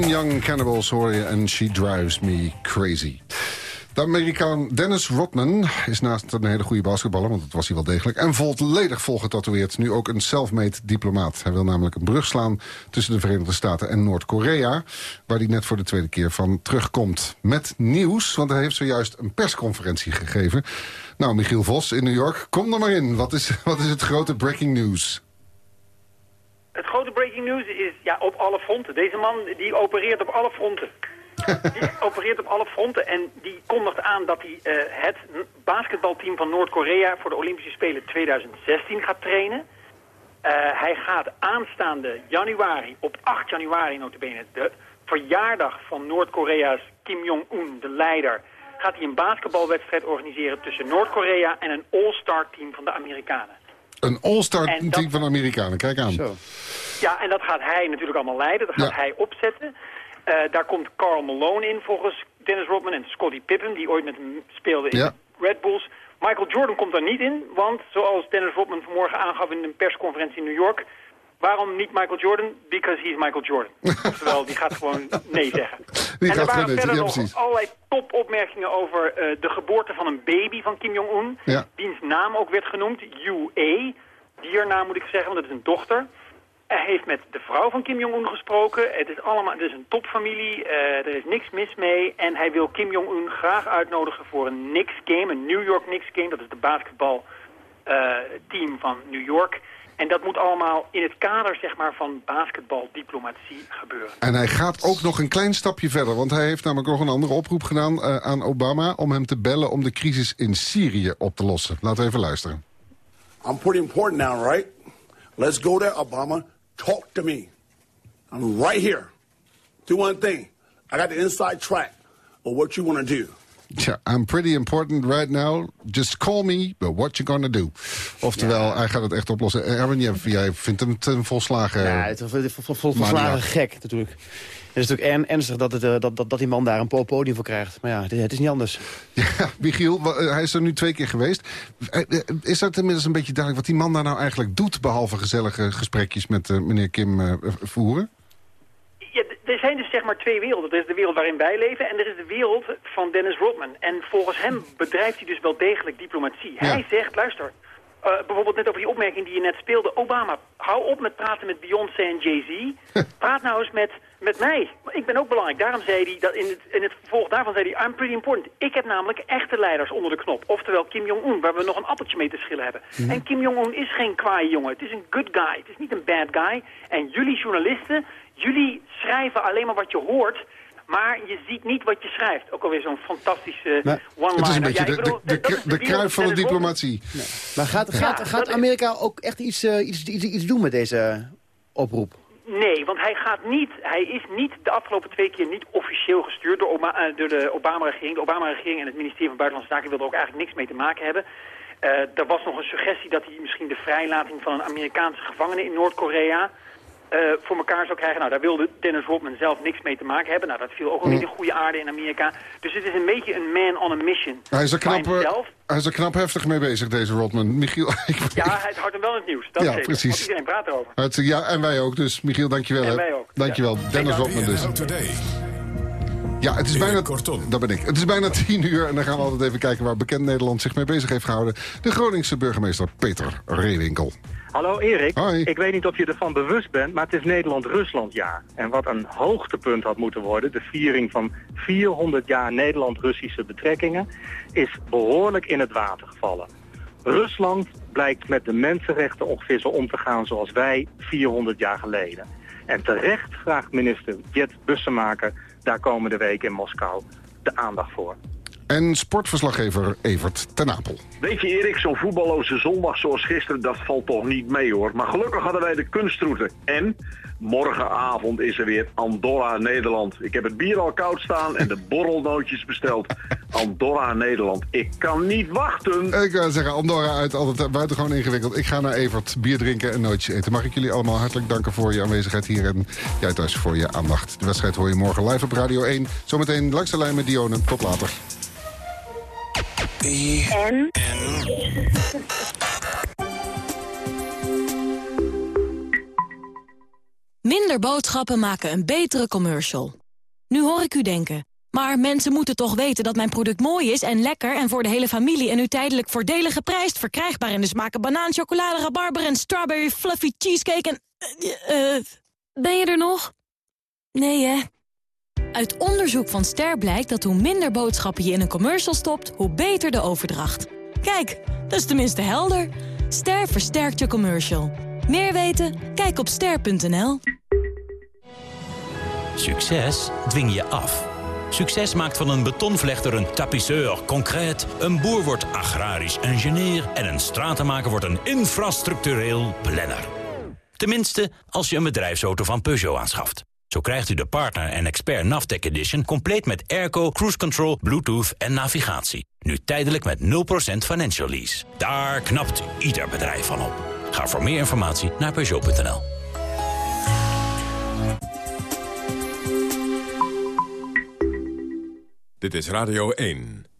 Young Cannibals hoor je en She Drives Me Crazy. De Amerikaan Dennis Rodman is naast een hele goede basketballer... want dat was hij wel degelijk, en volledig volgetatoeëerd... nu ook een self-made diplomaat. Hij wil namelijk een brug slaan tussen de Verenigde Staten en Noord-Korea... waar hij net voor de tweede keer van terugkomt. Met nieuws, want hij heeft zojuist een persconferentie gegeven. Nou, Michiel Vos in New York, kom er maar in. Wat is, wat is het grote breaking news? Het grote breaking news is ja, op alle fronten. Deze man die opereert op alle fronten. die opereert op alle fronten en die kondigt aan dat hij eh, het basketbalteam van Noord-Korea voor de Olympische Spelen 2016 gaat trainen. Eh, hij gaat aanstaande januari, op 8 januari notabene, de verjaardag van Noord-Korea's Kim Jong-un, de leider, gaat hij een basketbalwedstrijd organiseren tussen Noord-Korea en een all-star team van de Amerikanen. Een all-star dat- team van de Amerikanen, kijk aan. Ja, en dat gaat hij natuurlijk allemaal leiden. Dat gaat hij opzetten. Eh, daar komt Carl Malone in volgens Dennis Rodman en Scottie Pippen... die ooit met hem speelde in Ja. de Red Bulls. Michael Jordan komt daar niet in, want zoals Dennis Rodman vanmorgen aangaf... in een persconferentie in New York... waarom niet Michael Jordan? Because he's Michael Jordan. Oftewel, die gaat gewoon nee zeggen. Die en er waren verder ja, nog precies. allerlei topopmerkingen over eh, de geboorte van een baby van Kim Jong-un. Ja. Diens naam ook werd genoemd, UA. Diernaam moet ik zeggen, want het is een dochter. Hij heeft met de vrouw van Kim Jong-un gesproken. Het is allemaal, het is een topfamilie, eh, er is niks mis mee. En hij wil Kim Jong-un graag uitnodigen voor een Knicks game, een New York Knicks game. Dat is de basketbalteam van New York. En dat moet allemaal in het kader zeg maar, van basketbaldiplomatie gebeuren. En hij gaat ook nog een klein stapje verder. Want hij heeft namelijk nog een andere oproep gedaan eh, aan Obama... om hem te bellen om de crisis in Syrië op te lossen. Laten we even luisteren. I'm pretty important now, right? Let's go there, Obama. Talk to me. I'm right here. Do one thing. I got the inside track of what you want to do. Ja, I'm pretty important right now. Just call me, but what you gonna do? Oftewel, hij gaat het echt oplossen. Eh, Erwin, jij, vindt hem ten volslagen... Ja, het is vol- vol- vol- Maar volslagen ja. gek natuurlijk. Het is natuurlijk en, ernstig dat, het, eh, dat, dat, dat die man daar een po- podium voor krijgt. Maar ja, het, het is niet anders. Ja, Michiel, eh, hij is er nu twee keer geweest. Eh, Is dat inmiddels een beetje duidelijk wat die man daar nou eigenlijk doet... behalve gezellige gesprekjes met meneer Kim voeren? Ja, er zijn dus zeg maar twee werelden. Er is de wereld waarin wij leven en er is de wereld van Dennis Rodman. En volgens hem bedrijft hij dus wel degelijk diplomatie. Ja. Hij zegt, luister, eh, bijvoorbeeld net over die opmerking die je net speelde. Obama, hou op met praten met Beyoncé en Jay-Z. Praat nou eens met, met mij. Ik ben ook belangrijk. Daarom zei hij, dat in, het, in het vervolg daarvan zei hij, I'm pretty important. Ik heb namelijk echte leiders onder de knop. Oftewel Kim Jong-un, waar we nog een appeltje mee te schillen hebben. En Kim Jong-un is geen kwaaie jongen. Het is een good guy. Het is niet een bad guy. En jullie journalisten, jullie schrijven alleen maar wat je hoort... Maar je ziet niet wat je schrijft. Ook alweer zo'n fantastische one-liner. het is een beetje Ja, de, de, de, kruif van de diplomatie. Maar gaat, Ja, gaat, gaat is- Amerika ook echt iets, eh, iets, iets, iets doen met deze oproep? Nee, want hij gaat niet, hij is niet de afgelopen twee keer niet officieel gestuurd door, Oma- eh, door de Obama-regering. De Obama-regering en het ministerie van Buitenlandse Zaken wilden ook eigenlijk niks mee te maken hebben. Eh, er was nog een suggestie dat hij misschien de vrijlating van een Amerikaanse gevangene in Noord-Korea eh, voor elkaar zou krijgen. Nou, daar wilde Dennis Rodman zelf niks mee te maken hebben. Nou, dat viel ook wel niet in goede aarde in Amerika. Dus het is een beetje een man on a mission. Hij is, er knap, eh, hij is er knap heftig mee bezig, deze Rodman. Michiel, ik, Ja, hij houdt hem wel in het nieuws. Dat Ja, zeker. precies. Want iedereen praat erover. het, ja, en wij ook. Dus Michiel, dankjewel. En hè. wij ook, Dankjewel. Dennis Rodman dus. Ja, het is bijna, dat ben ik. Het is bijna tien uur en dan gaan we altijd even kijken... waar bekend Nederland zich mee bezig heeft gehouden. De Groningse burgemeester Peter Reewinkel. Hallo Erik, Hoi. ik weet niet of je ervan bewust bent, maar het is Nederland-Ruslandjaar. En wat een hoogtepunt had moeten worden, de viering van 400 jaar Nederland-Russische betrekkingen, is behoorlijk in het water gevallen. Rusland blijkt met de mensenrechten ongeveer zo om te gaan zoals wij 400 jaar geleden. En terecht vraagt minister Jet Bussemaker daar komende week in Moskou de aandacht voor. En sportverslaggever Evert ten Apel. Weet je Erik, zo'n voetballoze zondag zoals gisteren, dat valt toch niet mee hoor. Maar gelukkig hadden wij de kunstroute. En morgenavond is er weer Andorra-Nederland. Ik heb het bier al koud staan en de borrelnootjes besteld. Andorra-Nederland. Ik kan niet wachten. Ik wil zeggen, Andorra uit altijd buitengewoon ingewikkeld. Ik ga naar Evert, bier drinken en nootjes eten. Mag ik jullie allemaal hartelijk danken voor je aanwezigheid hier... en jij thuis voor je aandacht. De wedstrijd hoor je morgen live op Radio 1. Zometeen langs de lijn met Dionne. Tot later. Minder boodschappen maken een betere commercial. Nu hoor ik u denken, maar mensen moeten toch weten dat mijn product mooi is en lekker... en voor de hele familie en nu tijdelijk voordelig geprijsd... verkrijgbaar in de smaken banaan, chocolade, rabarber en strawberry fluffy cheesecake en... eh, eh, ben je er nog? Nee, hè? Uit onderzoek van Ster blijkt dat hoe minder boodschappen je in een commercial stopt... hoe beter de overdracht. Kijk, dat is tenminste helder. Ster versterkt je commercial. Meer weten? Kijk op ster.nl. Succes dwing je af. Succes maakt van een betonvlechter een tapisseur concreet. Een boer wordt agrarisch ingenieur. En een stratenmaker wordt een infrastructureel planner. Tenminste, als je een bedrijfsauto van Peugeot aanschaft. Zo krijgt u de partner en expert Navtec Edition compleet met airco, cruise control, bluetooth en navigatie. Nu tijdelijk met 0% financial lease. Daar knapt ieder bedrijf van op. Ga voor meer informatie naar Peugeot.nl. Dit is Radio 1.